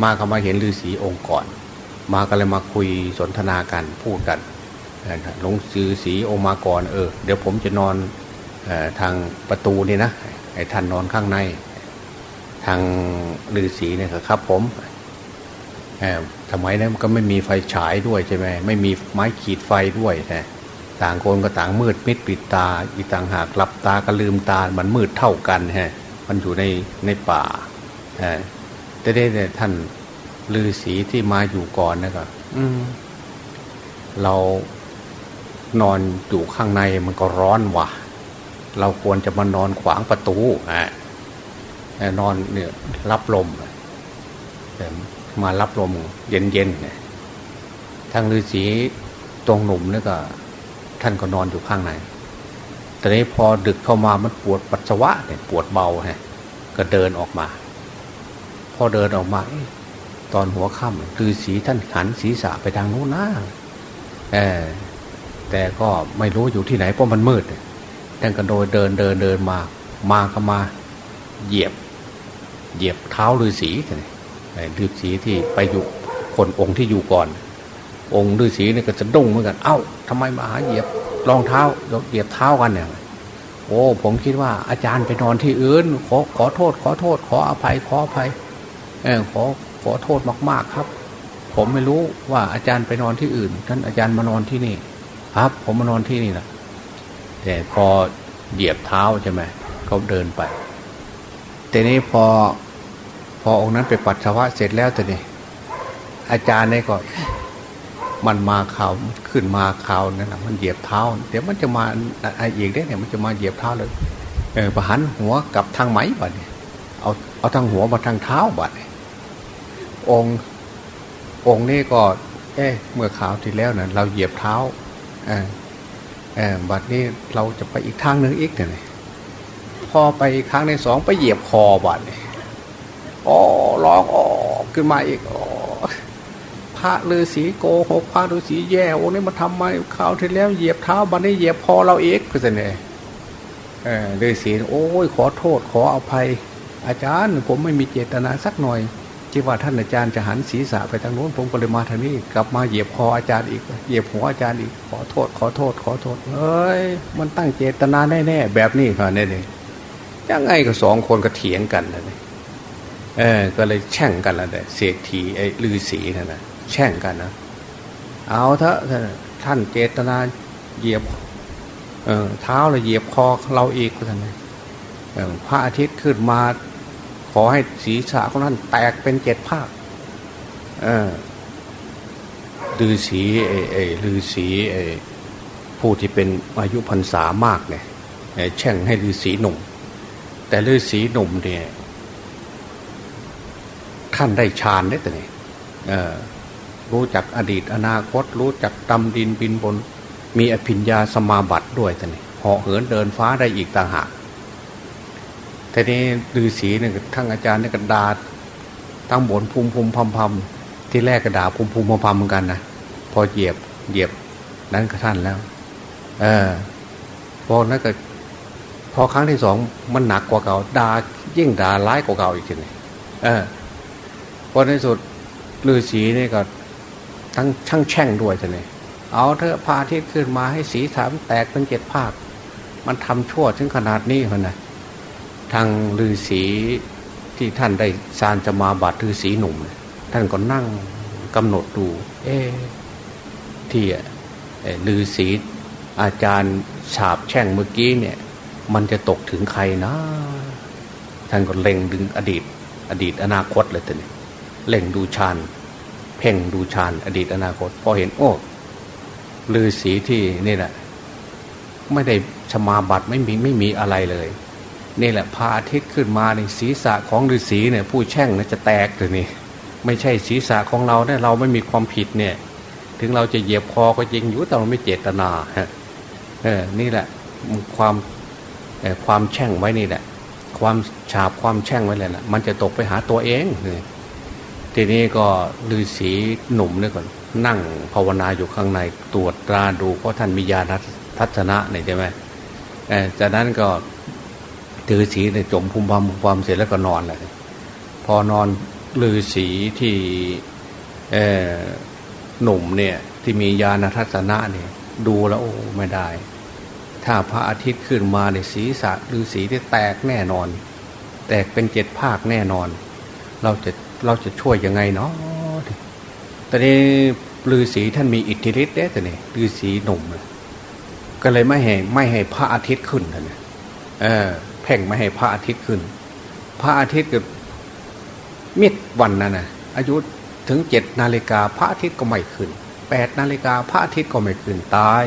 Speaker 2: มาก็มาเห็นฤาษีองค์ก่อน มาก็เลยมาคุยสนทนากันพูดกันหลวงฤาษีองค์มาก่อนเออเดี๋ยวผมจะนอนทางประตูนี่นะให้ท่านนอนข้างใน ทางฤาษีเนี่ยครับผมสมัยนั้นก็ไม่มีไฟฉายด้วยใช่ไหมไม่มีไม้ขีดไฟด้วยนะ ต่างคนก็ต่างมืดมิดปิดตา อีต่างหากหลับตาก็ลืมตา มันมืดเท่ากันฮะมันอยู่ในในป่าแต่ได้เนี่ท่านฤาษีที่มาอยู่ก่อนนะครับเรานอนอยู่ข้างในมันก็ร้อนว่ะ เราควรจะมานอนขวางประตูฮะนอนเนี่ยรับลมมารับลมเย็นๆเนี่ยทางฤาษีตรงหนุ่มนี่ก็ ท่านก็นอนอยู่ข้างในแต่นี้พอดึกเข้ามามันปวดปัสสาวะเนี่ยปวดเบาฮะก็เดินออกมา พอเดินออกมา ตอนหัวค่ำฤาษีท่านหันศีรษะไปทางโน้นนะเออแต่ก็ไม่รู้อยู่ที่ไหนเพราะมันมืดท่านก็โดยเดินเดินเดินมา มาก็มา เหยียบ เหยียบเท้าฤาษีเนี่ยฤาษีที่ไปอยู่คนองค์ที่อยู่ก่อน องค์ฤาษีเนี่ยก็จะดุ้งเหมือนกัน เอ้าทำไมมาหาเหยียบรองเท้าเหยียบเท้ากันเนี่ยโอ้ ผมคิดว่าอาจารย์ไปนอนที่อื่น ขอขอโทษ ขอโทษ ขออภัยขออภัยเออขอขอโทษมาก ๆครับ ผมไม่รู้ว่าอาจารย์ไปนอนที่อื่น ท่านอาจารย์มานอนที่นี่ ครับ ผมมานอนที่นี่แหละแต่พอเหยียบเท้าใช่ไหมเขาเดินไปแต่นี้พอพอองค์นั้นไปปัสสาวะเสร็จแล้วแต่นี่อาจารย์เนี่ยก็ มันมาข่าวขึ้นมาข่าวนั่นแหละมันเหยียบเท้า เดี๋ยวมันจะมาไอ้อีกได้เนี่ยมันจะมาเหยียบเท้าเลยเออประหันหัวกับทางไหมบัดเนี่ยเอาเอาทางหัวมาทางเท้าบัดเนี่ยององนี่ก็ เอ๊เมื่อข่าวที่แล้วนี่ยเราเหยียบเท้าเออเออบัดนี้เราจะไปอีกทางหนึ่งอีกเนี่ยพอไปอีกครั้งในสองไปเหยียบคอบัดเนี่ยอ๋อร้องอ๋อขึ้นมาอีก พระฤาษีโกหกพระฤาษีแย่โอ้นี่มาทำมาข่าวที่แล้วเหยียบเท้าบันนี้เหยียบคอเราเองก็จะเนี่ยเออฤาษีโอ้ยขอโทษขออภัย อาจารย์ผมไม่มีเจตนาสักหน่อยคิดว่าท่านอาจารย์จะหันศีรษะไปทางโน้นผมก็เลยมาทางนี้กลับมาเหยียบคออาจารย์อีกเหยียบหัวอาจารย์อีกขอโทษขอโทษขอโทษเอ้ยมันตั้งเจตนาแน่ๆแบบนี้ค่ะเนี่ยยังไงก็สองคนก็เถียงกันเลยเออก็เลยแช่งกันแล้วเนี่ยเศรษฐีไอ้ลือสีนั่นนะ แช่งกันนะ เอาเถอะท่านเจตนาเหยียบเออเท้าเลยเหยียบคอเราอีกก็ท่านพระอาทิตย์ขึ้นมา ขอให้ศีรษะของท่านแตกเป็นเจ็ดภาคเออลือสีไอ้ไอ้ลือสีไอ้ผู้ที่เป็นอายุพรรษามากเนี่ยแช่งให้ลือสีหนุ่ม แต่ลือสีหนุ่มเนี่ยท่านได้ฌานได้แต่เนี่ย รู้จักอดีตอนาคต รู้จักตำดินบินบน มีอภิญญาสมาบัติด้วยแต่เนี่เหาะเหินเดินฟ้าได้อีกต่างหากแต่นี้ฤาษีเนี่ยทั้งอาจารย์เนี่ยกระดาษทั้งบนภูมิภูมิพำพำที่แรกกระดาษภูมิภูมิพำพำเหมือนกันนะพอเหยียบเหยียบนั้นก็ท่านแล้ว เออพอนั้นก็พอครั้งที่สองมันหนักกว่าเก่าด่ายิ่งด่าร้ายกว่าเก่าอีกทีนึงเออพอในสุดฤาษีนี่ก็ ทั้งช่างแช่งด้วยท่านเลยเอาเถอะพาที่ขึ้นมาให้สีสามแตกเป็นเจ็ดภาค มันทำชั่วถึงขนาดนี้คนนะทางฤาษีที่ท่านได้สารจะมาบัตรฤาษีหนุ่ม ท่านก็นั่งกำหนดดู เอ๊ที่ฤาษีอาจารย์ฉาบแช่งเมื่อกี้เนี่ย มันจะตกถึงใครนะ ท่านก็เล็งดึงอดีต อดีตอนาคตเลยแต่เนี่ยเล่งดูฌาน พ่งดูฌานอดีตอนาคต พอเห็นโอ้ลือสีที่นี่แหละไม่ได้ชมาบัตไม่มีไม่มีอะไรเลย นี่แหละพระอาทิตย์ขึ้นมาในศีรษะของฤาษีเนี่ย ผู้แช่งนะจะแตกเลยนี่ไม่ใช่ศีรษะของเราเนี่ยเราไม่มีความผิดเนี่ย ถึงเราจะเหยียบคอก็จริงอยู่แต่เราไม่เจตนาฮะเออนี่แหละความความแช่งไว้นี่แหละ ความฉาบความแช่งไว้เลยนะมันจะตกไปหาตัวเองเลย ทีนี้ก็ฤาษีหนุ่มเนี่ยก่อนนั่งภาวนาอยู่ข้างในตรวจตราดูเพราะท่านมีญาณทัศนะเนี่ยใช่ไหมจากนั้นก็ฤาษีเนี่ยจมภูมิความความเสร็จแล้วก็นอนเลยพอนอนฤาษีที่หนุ่มเนี่ยที่มีญาณทัศนะเนี่ยดูแล้วโอ้ไม่ได้ ถ้าพระอาทิตย์ขึ้นมาในศีรษะฤาษีที่แตกแน่นอน แตกเป็นเจ็ดภาคแน่นอน เราจะ เราจะช่วยยังไงเนาะตอนนี้ฤาษีท่านมีอิทธิฤทธิ์เด้แต่เนี่ยฤาษีหนุ่มก็เลยไม่ให้ไม่ให้พระอาทิตย์ขึ้นนะเออเพ่งไม่ให้พระอาทิตย์ขึ้น พระอาทิตย์กับมิดวันนั้นนะอายุถึงเจ็ดนาฬิกาพระอาทิตย์ก็ไม่ขึ้นแปดนาฬิกาพระอาทิตย์ก็ไม่ขึ้นตาย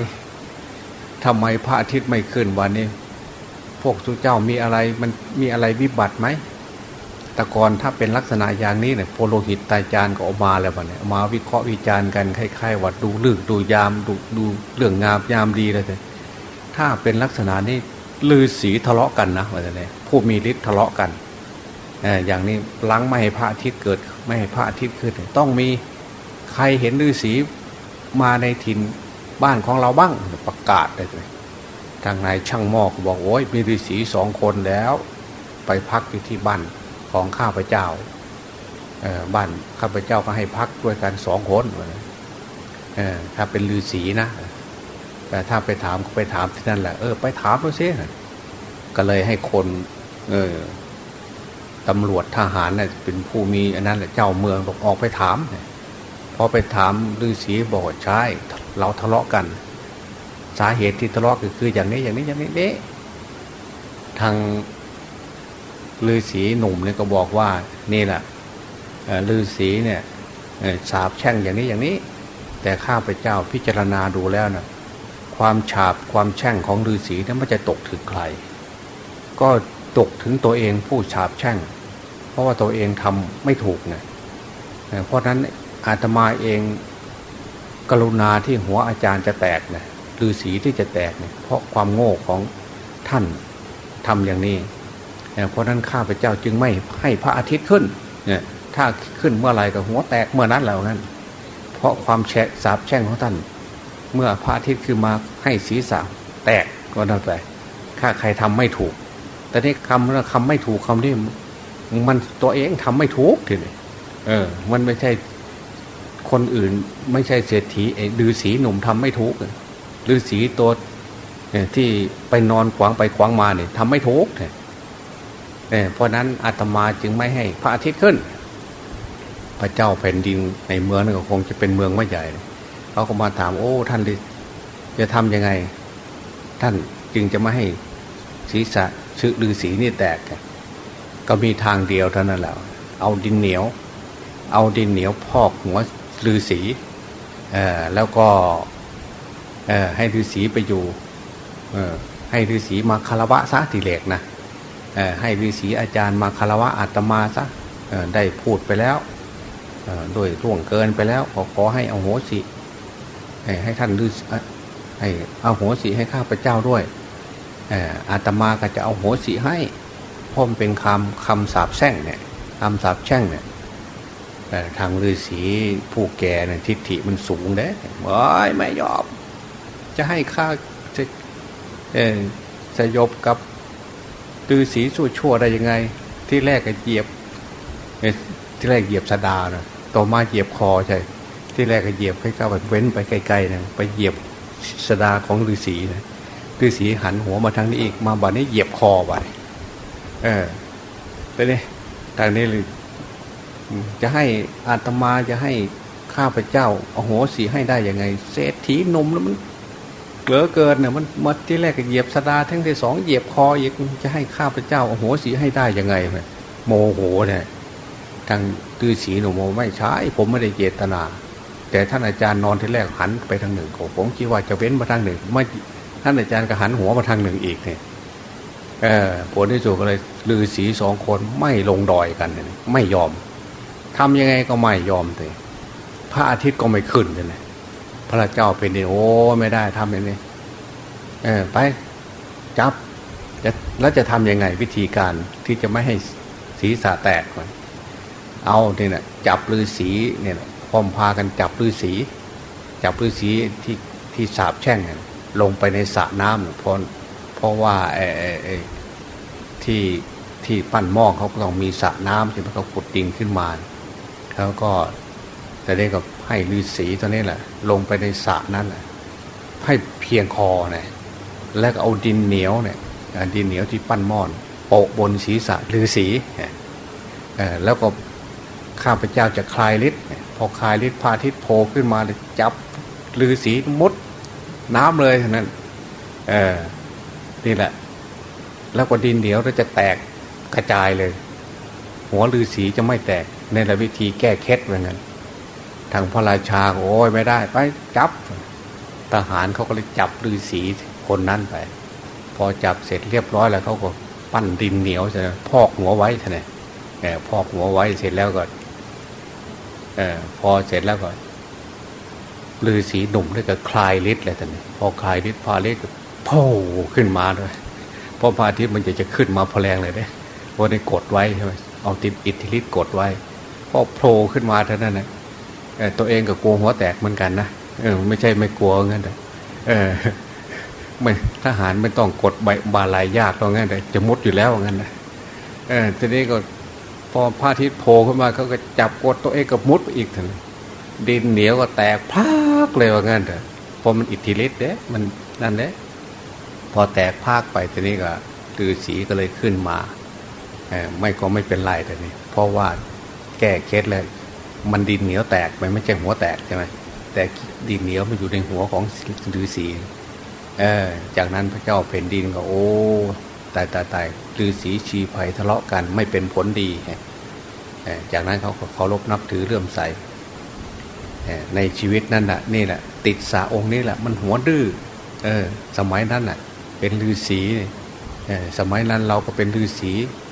Speaker 2: ทำไมพระอาทิตย์ไม่ขึ้นวันนี้ พวกสุเจ้ามีอะไรมันมีอะไรวิบัติไหม แต่ก่อนถ้าเป็นลักษณะอย่างนี้เนี่ยโพโลหิตตายจานก็ออกมาแล้ววันนี้มาวิเคราะห์วิจารณ์กันคล้ายๆวัดดูเรื่องดูยามดูดูเรื่องงามยามดีเลยถ้าเป็นลักษณะนี้ลือสีทะเลาะกันนะว่าจะเนี่ยผู้มีฤทธิ์ทะเลาะกันอย่างนี้ล้างไม่ให้พระอาทิตย์เกิดไม่ให้พระอาทิตย์ขึ้นต้องมีใครเห็นฤาษีมาในถิ่นบ้านของเราบ้างประกาศเลยทางนายช่างหม้อก็บอกโอ้ยมีฤาษีสองคนแล้ว ไปพักอยู่ที่บ้าน ของข้าพเจ้าบ้านข้าพเจ้าก็ให้พักด้วยกันสองคนถ้าเป็นฤาษีนะแต่ถ้าไปถามก็ไปถามที่นั่นแหละเออไปถามดูซิก็เลยให้คน เออตำรวจทหารเนี่ยเป็นผู้มีอันนั้นแหละเจ้าเมืองบอกออกไปถามพอไปถามฤาษีบอกใช่เราทะเลาะกัน สาเหตุที่ทะเลาะก็คืออย่างนี้อย่างนี้อย่างนี้เด้ทาง ฤาษีหนุ่มเนี่ยก็บอกว่านี่แหละฤาษีเนี่ยสาบแช่งอย่างนี้อย่างนี้ แต่ข้าพเจ้าพิจารณาดูแล้วนะความฉาบความแช่งของฤาษีนั้นมันจะตกถึงใคร ก็ตกถึงตัวเองผู้ฉาบแช่ง เพราะว่าตัวเองทำไม่ถูกนะเพราะนั้นอาตมาเองกรุณาที่หัวอาจารย์จะแตกนะฤาษีที่จะแตกเนี่ยเพราะความโง่ของท่านทำอย่างนี้ เพราะนั้นข้าพเจ้าจึงไม่ให้พระอาทิตย์ขึ้นเนี่ยถ้าขึ้นเมื่อไรก็หัวแตกเมื่อนั้นแล้วนั้น เพราะความแฉะสาบแช่งของท่าน เมื่อพระอาทิตย์คือมาให้ศีรษะแตกก็นั่นไปถ้าใครทำไม่ถูก แต่นี่คำคำไม่ถูกคำนี้มันตัวเองทำไม่ถูกทีนี้เออ มันไม่ใช่คนอื่นไม่ใช่เศรษฐีไอ้ดือสีหนุ่มทำไม่ถูกหรือสีตัวที่ไปนอนขวางไปขวางมาเนี่ยทำไม่ถูกเนี่ย เพราะนั้นอาตมาจึงไม่ให้พระอาทิตย์ขึ้น พระเจ้าแผ่นดินในเมืองนั่นก็คงจะเป็นเมืองไม่ใหญ่เขาก็มาถามโอ้ท่านจะทำยังไง ท่านจึงจะไม่ให้ศีรษะชื่อลือสีนี่แตก ก็มีทางเดียวเท่านั้นแหละเอาดินเหนียว เอาดินเหนียวพอกหัวลือสีแล้วก็ให้ฤาษีไปอยู่ให้ฤาษีมาคารวะซะทีเล็กนะ ให้ฤาษีอาจารย์มาคารวะอาตมาซะได้พูดไปแล้วโดยร่วงเกินไปแล้วขอขอให้เอาโหสิให้ท่านฤาษีให้เอาโหสิให้ข้าพเจ้าด้วยอาตมาก็จะเอาโหสิให้พ่อมเป็นคำคำสาบแช่งเนี่ยคำสาบแช่งเนี่ยทางฤาษีผู้แก่เนี่ยทิฏฐิมันสูงเด้ไม่ไม่ยอม จะให้ข้าจะเออสยบกับ ฤาษีชั่วชั่วได้ยังไง ที่แรกก็เหยียบที่แรกเหยียบสดานะต่อมาเหยียบคอใช่ ที่แรกก็เหยียบใกล้ๆแบบเว้นไปไกลๆนะไปเหยียบสดาของฤาษีนะฤาษีหันหัวมาทางนี้อีกมาบ่านี้เหยียบคอไปเออไปเลยทางนี้เลยจะให้อาตมาจะให้ข้าพเจ้าโอโหสีให้ได้ยังไง เศรษฐีนมแล้วมัน เหลือเกินเนี่ยมันมาที่แรกเหยียบสดาทั้งที่สองเหยียบคออีกจะให้ข้าพเจ้าโอ้โหสีให้ได้ยังไงโมโหเนี่ยทางตือสีหนูโมไม่ใช่ผมไม่ได้เจตนา แต่ท่านอาจารย์นอนที่แรกหันไปทางหนึ่งผมคิดว่าจะเว้นมาทางหนึ่งไม่ท่านอาจารย์ก็หันหัวมาทางหนึ่งอีกเนี่ยเออผลที่สุดก็เลยลือสีสองคนไม่ลงดอยกันไม่ยอมทำยังไงก็ไม่ยอมเลยพระอาทิตย์ก็ไม่ขึ้นเลย พระเจ้าเป็นนี่โอ้ไม่ได้ทำอย่างนี้เออไปจับจแล้วจะทำยังไงวิธีการที่จะไม่ให้ศีรษะแตก เอาเนี่ยนะจับลือสีเนี่ยพร้อมพากันจับลือสีจับลือสีที่ที่สาบแช่งเนี่ยลงไปในสระน้ำเพราะเพราะว่าไอ้ไอ้ที่ที่ปั้นหม้อเขาก็ต้องมีสระน้ำใช่ไหมเขาขุดดินขึ้นมา แล้วก็แต่ได้ก็ ให้ลือสีตัวนี้แหละ ลงไปในสระนั้นแหละให้เพียงคอเนี่ยแล้วก็เอาดินเหนียวเนี่ยดินเหนียวที่ปั้นหม้อนโปะบนศีรษะลือสีแล้วก็ข้าพเจ้าจะคลายฤทธิ์พอคลายฤทธิ์พาทิตโผล่ขึ้นมาจับลือสีมุดน้ำเลยเท่านั้นเออนี่แหละ แล้วก็ดินเดียวจะแตกกระจายเลย หัวลือสีจะไม่แตกในระวิธีแก้เคล็ดเหมือนกัน ทางพระราชาโอ้ยไม่ได้ ไปจับ ทหารเขาก็เลยจับลือสีคนนั้นไป พอจับเสร็จเรียบร้อยแล้วเขาก็ปั้นดินเหนียวจะพอกหัวไว้ท่านเนี่ยพอกหัวไว้เสร็จแล้วก็อพอเสร็จแล้วก็ลือสีหนุ่มได้ก็คลายฤทธิ์เลยท่านนี้พอคลายฤทธิ์พาฤทธิ์ก็โผล่ขึ้นมาเลยพอพาทิตย์มันจะจะขึ้นมาพแรงเลยเนี่ยวันนี้กดไว้ใช่ไหมเอาติดอิทธิฤทธิ์กดไว้พอโผล่ขึ้นมาเท่านั้นนะ ตัวเองก็กลัวหัวแตกเหมือนกันนะเออไม่ใช่ไม่กลัวงั้นแต่เออไม่ทหารไม่ต้องกดใบบาลายยากตรงนั้นแต่จะมุดอยู่แล้วงั้นนะเออทีนี้ก็พอพระอาทิตย์โผล่ขึ้นมาเขาก็จับกดตัวเองกับมุดไปอีกทีดินเหนียวก็แตกพากเลยว่างั้นเถอะพอมันอิทธิฤทธิ์เด้มันนั่นเด้พอแตกพากไปทีนี้ก็ตือสีก็เลยขึ้นมาไม่ก็ไม่เป็นไรแต่นี่เพราะว่าแก้เคล็ดเลย มันดินเหนียวแตกมันไม่ใช่หัวแตกใช่ไหมแต่ดินเหนียวมันอยู่ในหัวของฤาษีเออจากนั้นพระเจ้าแผ่นดินก็โอ้ตายตายตายฤาษีชีภัยทะเลาะกันไม่เป็นผลดีจากนั้นเขาเคารพนับถือเรื่อมใสในชีวิตนั่นแหะนี่แหละติดสาองค์นี้แหละมันหัวดื้อเออสมัยนั้นแหละเป็นฤาษีสมัยนั้นเราก็เป็นฤาษี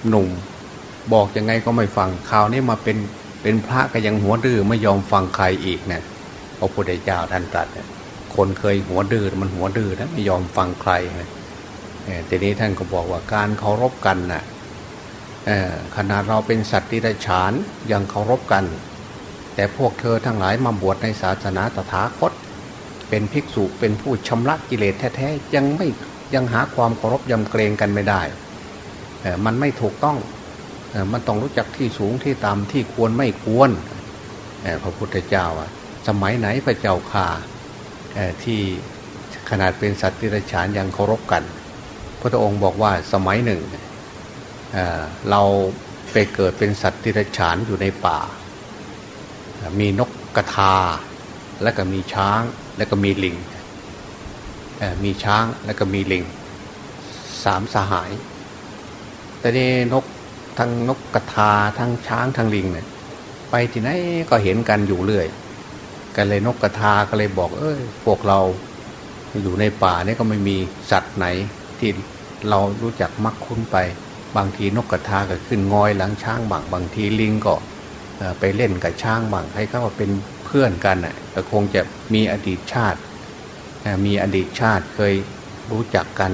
Speaker 2: หนุ่ม บอกยังไงก็ไม่ฟังข่าวนี้มาเป็น เป็นพระก็ยังหัวดื้อไม่ยอมฟังใครอีกเนะี่ยพระพุทธเจ้าท่านตรัสคนเคยหัวดื้อมันหัวดื้อนะไม่ยอมฟังใครนะทีนี้ท่านก็บอกว่าการเคารพกันนะ่ะขนาดเราเป็นสัตว์ที่ได้ฉานยังเคารพกัน แต่พวกเธอทั้งหลายมาบวชในศาสนาตถาคต เป็นภิกษุเป็นผู้ชำระกิเลสแท้ๆยังไม่ยังหาความเคารพยำเกรงกันไม่ได้ มันไม่ถูกต้อง มันต้องรู้จักที่สูงที่ต่ำที่ควรไม่ควรพระพุทธเจ้าอะสมัยไหนพระเจ้าข่าที่ขนาดเป็นสัตว์ที่ไรฉานยังเคารพกัน พระองค์บอกว่าสมัยหนึ่งเราไปเกิดเป็นสัตว์ที่ไรฉานอยู่ในป่า มีนกกระทา และก็มีช้างและก็มีลิงมีช้างและก็มีลิงสามสหาย แต่นี่นก ทั้งนกกระทาทั้งช้างทั้งลิงเนี่ยไปที่ไหนก็เห็นกันอยู่เรื่อยกันเลยนกกระทาก็เลยบอก เอ้ยพวกเราอยู่ในป่าเนี่ยก็ไม่มีสัตว์ไหนที่เรารู้จักมักคุ้นไป บางทีนกกระทาก็ขึ้นงอยหลังช้างบางบางทีลิงก็ไปเล่นกับช้างบ้างให้เขาเป็นเพื่อนกันน่ะก็คงจะมีอดีตชาติ มีอดีตชาติเคยรู้จักกัน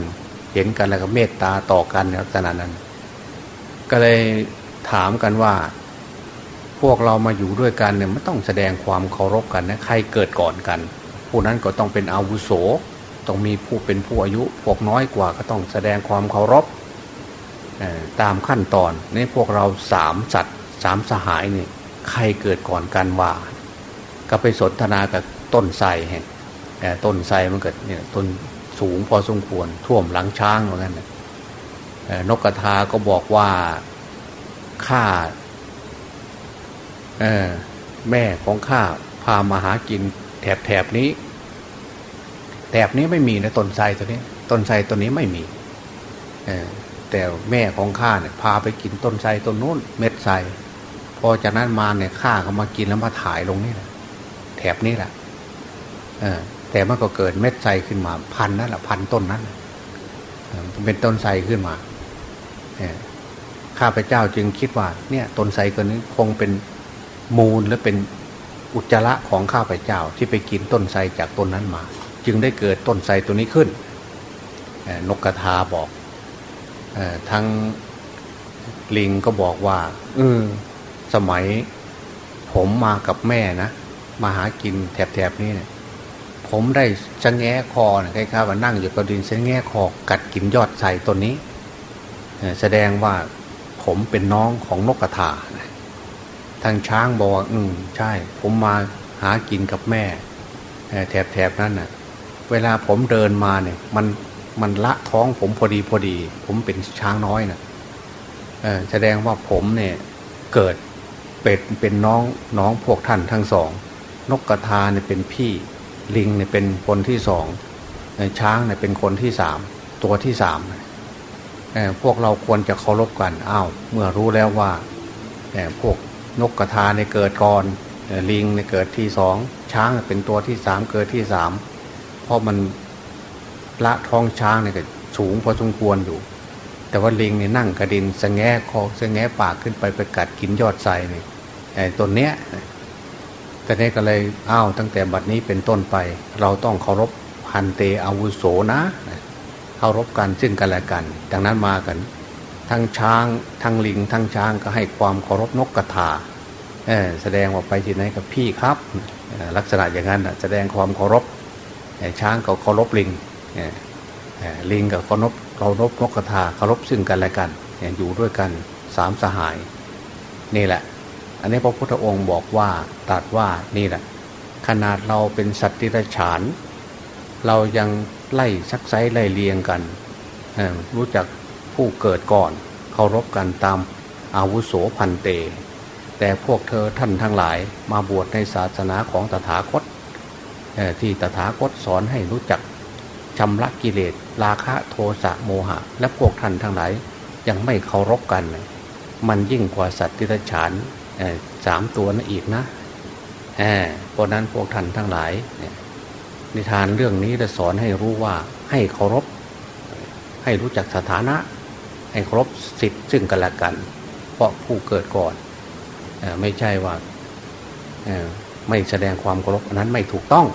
Speaker 2: เห็นกันแล้วก็เมตตาต่อกันลักษณะนั้น ก็เลยถามกันว่า พวกเรามาอยู่ด้วยกันเนี่ยไม่ต้องแสดงความเคารพกันนะใครเกิดก่อนกัน ผู้นั้นก็ต้องเป็นอาวุโส ต้องมีผู้เป็นผู้อายุ พวกน้อยกว่าก็ต้องแสดงความเคารพตามขั้นตอนนี่พวกเราสามสัตว์สามสหายนี่ใครเกิดก่อนกันว่า ก็ไปสนทนากับต้นไทรแห่งต้นไทรมันเกิดเนี่ยต้นสูงพอสมควรท่วมหลังช้างเหมือนกัน นกกระทาก็บอกว่าข้าแม่ของข้าพามาหากินแถบแถบนี้แถบนี้ไม่มีนะต้นไทรตัวนี้ต้นไทรตัวนี้ไม่มีแต่แม่ของข้าเนี่ยพาไปกินต้นไทรต้นนู้นเม็ดไทรพอจากนั้นมาเนี่ยข้าเขามากินแล้วมาถ่ายลงนี่แหละแถบนี้แหละแต่มันก็เกิดเม็ดไทรขึ้นมา พันนั่นแหละพันต้นนั้นเป็นต้นไทรขึ้นมา ข้าพเจ้าจึงคิดว่า เนี่ยต้นไทรตัวนี้คงเป็นมูลและเป็นอุจจาระของข้าพเจ้าที่ไปกินต้นไทรจากต้นนั้นมา จึงได้เกิดต้นไทรตัวนี้ขึ้นนกกระทาบอกทั้งลิงก็บอกว่าเออสมัยผมมากับแม่นะมาหากินแถบๆนี้เนี่ยผมได้ชะแงะคอนะคล้ายๆว่านั่งอยู่กับดินชะแงะคอกัดกินยอดไทรต้นนี้ แสดงว่าผมเป็นน้องของนกกระทาทางช้างบอกว่าอืมใช่ ผมมาหากินกับแม่แถบๆนั้นน่ะ เวลาผมเดินมาเนี่ย มันมันละท้องผมพอดีพอดี ผมเป็นช้างน้อยนะ่ะแสดงว่าผมเนี่ยเกิดเป็ดเป็นน้องน้องพวกท่านทั้งสอง นกกระทาเนี่ยเป็นพี่ลิงเนี่ยเป็นคนที่สองช้างเนี่ยเป็นคนที่สามตัวที่สาม พวกเราควรจะเคารพกันอ้าวเมื่อรู้แล้วว่าพวกนกกระทาในเกิดก่อนลิงในเกิดที่สองช้างเป็นตัวที่สามเกิดที่สามเพราะมันละท้องช้างเนี่ยก็สูงพอสมควรอยู่ แต่ว่าลิงเนี่ยนั่งกระดินสงแงคอสงแงปากขึ้นไปไปกัดกินยอดไทรเนี่ยไอ้ตัวเนี้ยแต่นี้ก็เลยอ้าวตั้งแต่บัดนี้เป็นต้นไป เราต้องเคารพพันเตอาวุโสนะ เคารพกันซึ่งกันและกัน ดังนั้นมากัน ทั้งช้างทั้งลิง ทั้งช้างก็ให้ความเคารพนกกระทาแสดงว่าไปที่ไหนกับพี่ครับ ลักษณะอย่างนั้นแสดงความเคารพช้างก็เคารพลิงลิงกับเคารพเคารพนกกระทาเคารพซึ่งกันและกันอยู่ด้วยกันสามสหาย นี่แหละ อันนี้พระพุทธองค์บอกว่าตัดว่านี่แหละ ขนาดเราเป็นสัตว์ที่ไรฉาน เรายัง ไล่ซักไซไล่เลียงกันรู้จักผู้เกิดก่อนเคารพกันตามอาวุโสพันเต แต่พวกเธอท่านทั้งหลายมาบวชในศาสนาของตถาคตที่ตถาคตสอนให้รู้จักชำระกิเลส ราคะโทสะโมหะ และพวกท่านทั้งหลายยังไม่เคารพกัน มันยิ่งกว่าสัตว์ที่รฉานสามตัวนั่นอีกนะเพราะนั้นพวกท่านทั้งหลาย นิทานเรื่องนี้จะสอนให้รู้ว่าให้เคารพ ให้รู้จักสถานะ ให้เคารพสิทธิ์ซึ่งกันและกัน เพราะผู้เกิดก่อนไม่ใช่ว่าไม่แสดงความเคารพอันนั้นไม่ถูกต้อง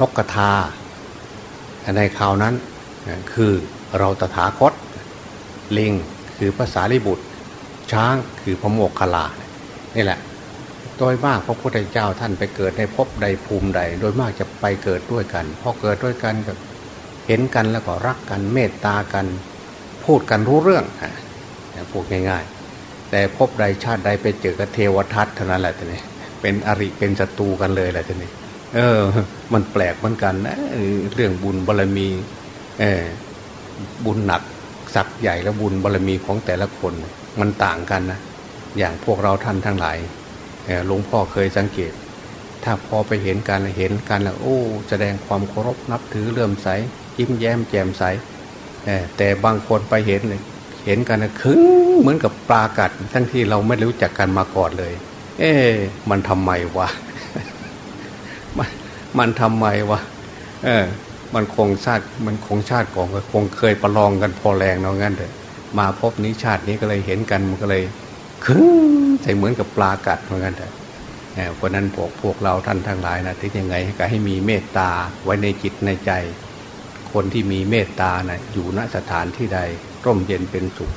Speaker 2: นกกระทา ในคราวนั้นคือเราตถาคต ลิงคือภาษาลิบุตร ช้างคือพระโมกขลานี่แหละ โดยมากพระพุทธเจ้าท่านไปเกิดในภพใดภูมิใด โดยมากจะไปเกิดด้วยกันพอเกิดด้วยกันก็เห็นกันแล้วก็รักกันเมตตากัน พูดกันรู้เรื่องพูดง่าย ๆ แต่ภพใดชาติใดไปเจอกับเทวทัตเท่านั้นแหละทีนี้เป็นอริเป็นศัตรูกันเลยแหละทีนี้เออ มันแปลกเหมือนกันนะเรื่องบุญบารรมี เออบุญหนักสักใหญ่และบุญบารรมีของแต่ละคน มันต่างกันนะอย่างพวกเราท่านทั้งหลาย หลวงพ่อเคยสังเกต ถ้าพอไปเห็นกันเห็นกันแล้วโอ้แสดงความเคารพนับถือเลื่อมใสยิ้มแย้มแจ่มใสแต่บางคนไปเห็นเลยเห็นกันคึ้งเหมือนกับปลากัด ทั้งที่เราไม่รู้จักกันมาก่อนเลย เอ๊มันทำไมวะมันทำไมวะเออ มันคงชาติมันคงชาติก่อนคงเคยประลองกันพอแรงเนาะงั้นเถอะมาพบนี้ชาตินี้ก็เลยเห็นกันมันก็เลย คึ้งใส่เหมือนกับปลากัดเหมือนกันเถอะเพราะนั้นพวกพวกเราท่านทั้งหลายนะที่ยังไงก็ให้มีเมตตาไว้ในจิตในใจ คนที่มีเมตตานะอยู่ณสถานที่ใดร่มเย็นเป็นสุข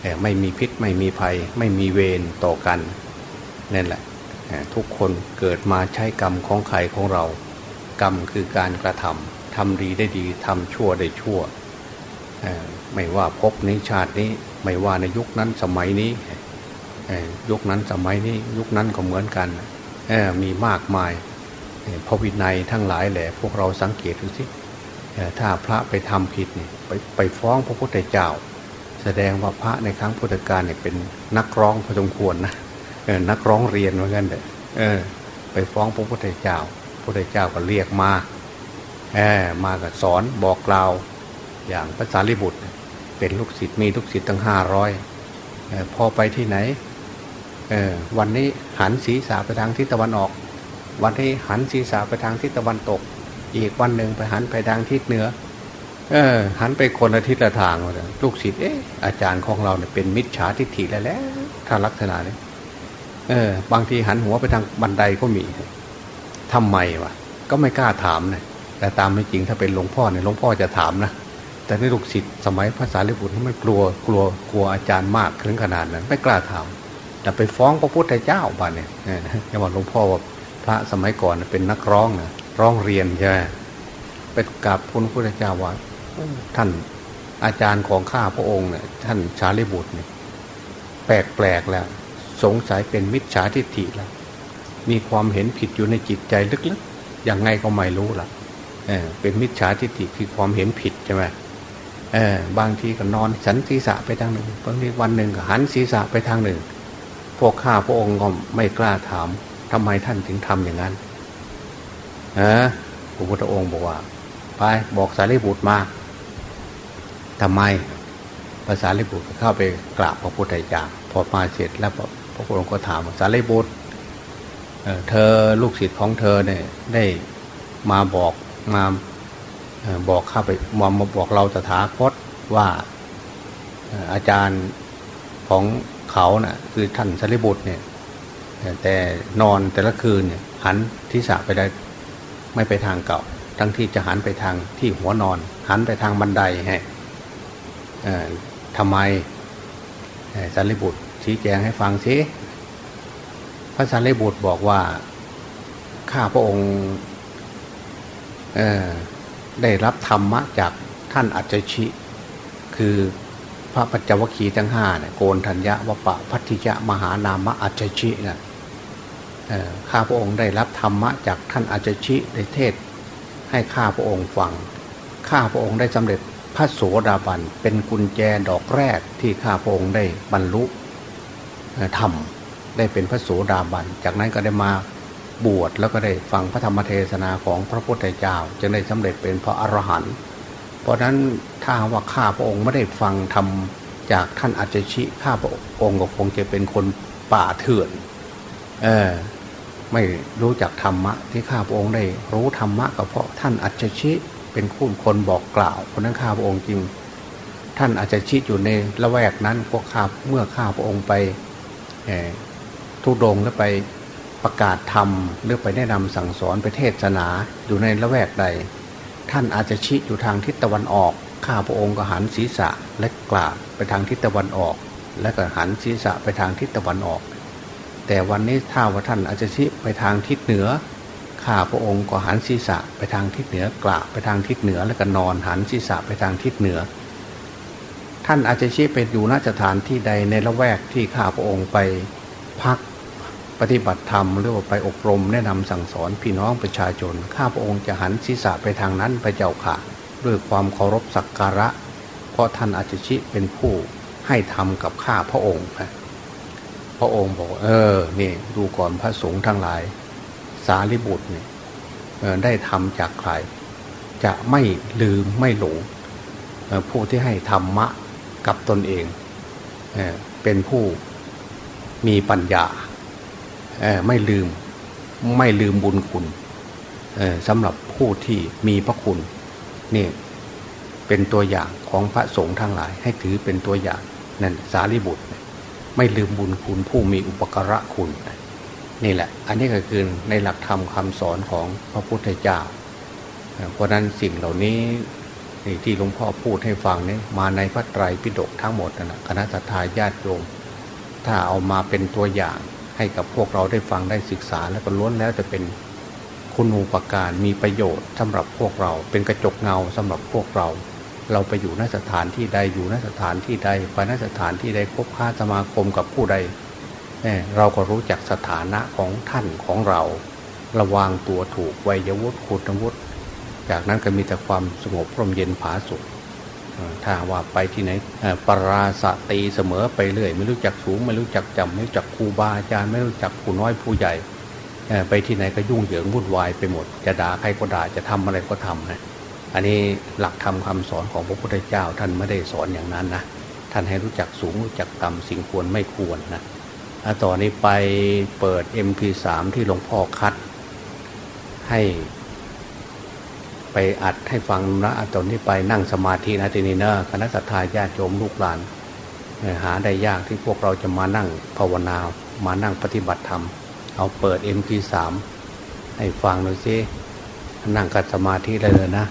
Speaker 2: แต่ไม่มีพิษไม่มีภัย ไม่มีเวรต่อกันนั่นแหละทุกคนเกิดมาใช้กรรมของใครของเรา กรรมคือการกระทำทำดีได้ดีทำชั่วได้ชั่ว ไม่ว่าพบนี้ชาตินี้ไม่ว่าในยุคนั้นสมัยนี้ ยุคนั้นสมัยนี้ยุคนั้นก็เหมือนกันมีมากมายพระวินัยทั้งหลายแหละ พวกเราสังเกตดูสิถ้าพระไปทำผิดนี่ไปไปฟ้องพระพุทธเจ้า แสดงว่าพระในครั้งพุทธกาลเนี่ยเป็นนักร้องพอสมควรนะนักร้องเรียนเหมือนกันเลยเออไปฟ้องพระพุทธเจ้าพระพุทธเจ้าก็เรียกมาเออมากับสอนบอกกล่าวอย่างภาษาลิบุตร เป็นลูกศิษย์มีลูกศิษย์ตั้งห้าร้อยพอไปที่ไหน วันนี้หันศีรษะไปทางทิศตะวันออก วันที่หันศีรษะไปทางทิศตะวันตก อีกวันหนึ่งไปหันไปทางทิศเหนือ เออ หันไปคนละทิศละทางเลยลูกศิษย์เอออาจารย์ของเราเนี่ยเป็นมิจฉาทิฏฐิแล้วแหละถ้าลักษณะนี้เออ บางทีหันหัวไปทางบันไดก็มีทำไมวะก็ไม่กล้าถามนะแต่ตามไม่จริงถ้าเป็นหลวงพ่อเนี่ยหลวงพ่อจะถามนะแต่ในลูกศิษย์สมัยภาษาลิบุตรไม่กลัวกลัวกลัวอาจารย์มากถึงขนาดนั้นไม่กล้าถาม แต่ไปฟ้องพระพุทธเจ้าบ้านเนี่ยอย่างว่าหลวงพ่อว่าพระสมัยก่อนเป็นนักร้องนะร้องเรียนใช่ไหมไปกราบพระพุทธเจ้าว่าท่านอาจารย์ของข้าพระองค์เนี่ยท่านชาลิบุตรเนี่ยแปลกแปลกแล้ว สงสัยเป็นมิจฉาทิฏฐิแล้ว มีความเห็นผิดอยู่ในจิตใจลึกๆอย่างไงก็ไม่รู้ล่ะเออเป็นมิจฉาทิฏฐิคือความเห็นผิดใช่ไหมเออบางทีก็นอนสันศีรษะไปทางหนึ่งบางทีวันหนึ่งก็หันศีรษะไปทางหนึ่ง พวกข้าพระองค์ก็ไม่กล้าถามทำไมท่านถึงทำอย่างนั้นเออพระพุทธองค์บอกว่า ไปบอกสารีบุตรมาทำไมภาษาลิบุตรเข้าไปกราบพระพุทธเจ้าพอมาเสร็จแล้วพระพุทธองค์ก็ถามสารีบุตรเธอลูกศิษย์ของเธอเนี่ยได้มาบอกมาบอกข้าไปมามาบอกเราตถาคตว่าอาจารย์ของ เขานะ่ะคือท่านสรีบุตรเนี่ยแต่นอนแต่ละคืนเนี่ยหันทิศไปได้ไม่ไปทางเก่า ทั้งที่จะหันไปทางที่หัวนอน หันไปทางบันไดให้ทำไมสารีบุตรชี้แจงให้ฟังสิพระสารีบุตรบอกว่าข้าพระองค์ได้รับธรรมะจากท่านอัจฉริคือ พระปัจจวัคคีทั้งห้าเนี่ยโกนธัญญะวปะพัทธิยะมหานามะอัจฉรินะข้าพระองค์ได้รับธรรมะจากท่านอัจฉริได้เทศ ให้ข้าพระองค์ฟัง ข้าพระองค์ได้สำเร็จพระโสดาบันเป็นกุญแจดอกแรกที่ข้าพระองค์ได้บรรลุธรรมได้เป็นพระโสดาบัน จากนั้นก็ได้มาบวชแล้วก็ได้ฟังพระธรรมเทศนาของพระพุทธเจ้าจึงได้สำเร็จเป็นพระอรหันต์ เพราะนั้นถ้าว่าข้าพระองค์ไม่ได้ฟังธรรมจากท่านอัจฉริข้าพระองค์ก็คงจะเป็นคนป่าเถื่อน เออไม่รู้จักธรรมะที่ข้าพระองค์ได้รู้ธรรมะก็เพราะท่านอัจฉริเป็นคู่คนบอกกล่าวเพราะนั้นข้าพระองค์จริง ท่านอาจจะชี้อยู่ในละแวกนั้นพวกข้าเมื่อข้าพระองค์ไปทุดงแล้วไปประกาศธรรมหรือไปแนะนำสั่งสอนไปเทศนาอยู่ในละแวกใด ท่านอาจจะชี้อยู่ทางทิศตะวันออก ข้าพระองค์ก็หันศีรษะและกล่าวไปทางทิศตะวันออก และก็หันศีรษะไปทางทิศตะวันออก แต่วันนี้ถ้าว่าท่านอาจจะชี้ไปทางทิศเหนือ ข้าพระองค์ก็หันศีรษะไปทางทิศเหนือกล่าวไปทางทิศเหนือ แล้วก็นอนหันศีรษะไปทางทิศเหนือ ท่านอาจจะชี้ไปอยู่นสถานที่ใดในละแวกที่ข้าพระองค์ไปพัก ปฏิบัติธรรมหรือว่าไปอบรมแนะนำสั่งสอนพี่น้องประชาชน ข้าพระองค์จะหันศีรษะไปทางนั้นไปเจ้าค่ะ ด้วยความเคารพสักการะ เพราะท่านอาจชิเป็นผู้ให้ทำกับข้าพระองค์พระองค์บอกเออนี่ดูก่อนพระสงฆ์ทั้งหลาย สารีบุตรเนี่ยได้ทำจากใคร จะไม่ลืมไม่หลงผู้ที่ให้ธรรมะกับตนเอง เป็นผู้มีปัญญา ไม่ลืมไม่ลืมบุญคุณสำหรับผู้ที่มีพระคุณนี่เป็นตัวอย่างของพระสงฆ์ทั้งหลาย ให้ถือเป็นตัวอย่างนั่นสารีบุตร ไม่ลืมบุญคุณผู้มีอุปการะคุณ นี่แหละ อันนี้ก็คือในหลักธรรมคาสอนของพระพุทธเจ้า เพราะนั้นสิ่งเหล่านี้ที่หลวงพ่อพูดให้ฟังนี่มาในพระไตรปิฎกทั้งหมดนะคณะทาญาติโยมถ้าเอามาเป็นตัวอย่าง ให้กับพวกเราได้ฟังได้ศึกษาแล้วก็ล้วนแล้วจะเป็นคุณูปการมีประโยชน์สำหรับพวกเรา เป็นกระจกเงาสำหรับพวกเรา เราไปอยู่นสถานที่ใดอยู่นสถานที่ใดไปนสถานที่ใดพบค้าสมาคมกับผู้ใดเราก็รู้จักสถานะของท่านของเรา ระวางตัวถูกวัยวุฒิคุณวุฒิจากนั้นก็มีแต่ความสงบพรมเย็นผาสุข ถ้าว่าไปที่ไหนปราศตีเสมอไปเรื่อย ไม่รู้จักสูง ไม่รู้จักจำไม่รู้จักครูบาอาจารย์ไม่รู้จักผู้น้อยผู้ใหญ่ไปที่ไหนก็ยุ่งเหยิงวุ่นวายไปหมด จะด่าใครก็ด่าจะทำอะไรก็ทำนะอันนี้หลักธรรมคาสอนของพระพุทธเจ้าท่านไม่ได้สอนอย่างนั้นนะท่านให้รู้จักสูงรู้จักต่ำสิ่งควรไม่ควรนะต่อนนี้ไปเปิด MP3 ที่หลวงพ่อคัดให้ ไปอัดให้ฟังนะตอนนี้ไปนั่งสมาธินะทีนี้นะคณะสัตยาญาติโยมลูกหลานหาได้ยากที่พวกเราจะมานั่งภาวนา มานั่งปฏิบัติธรรม เอาเปิด MP3 ให้ฟังหน่อยสินั่งกัดสมาธิได้เลยนะ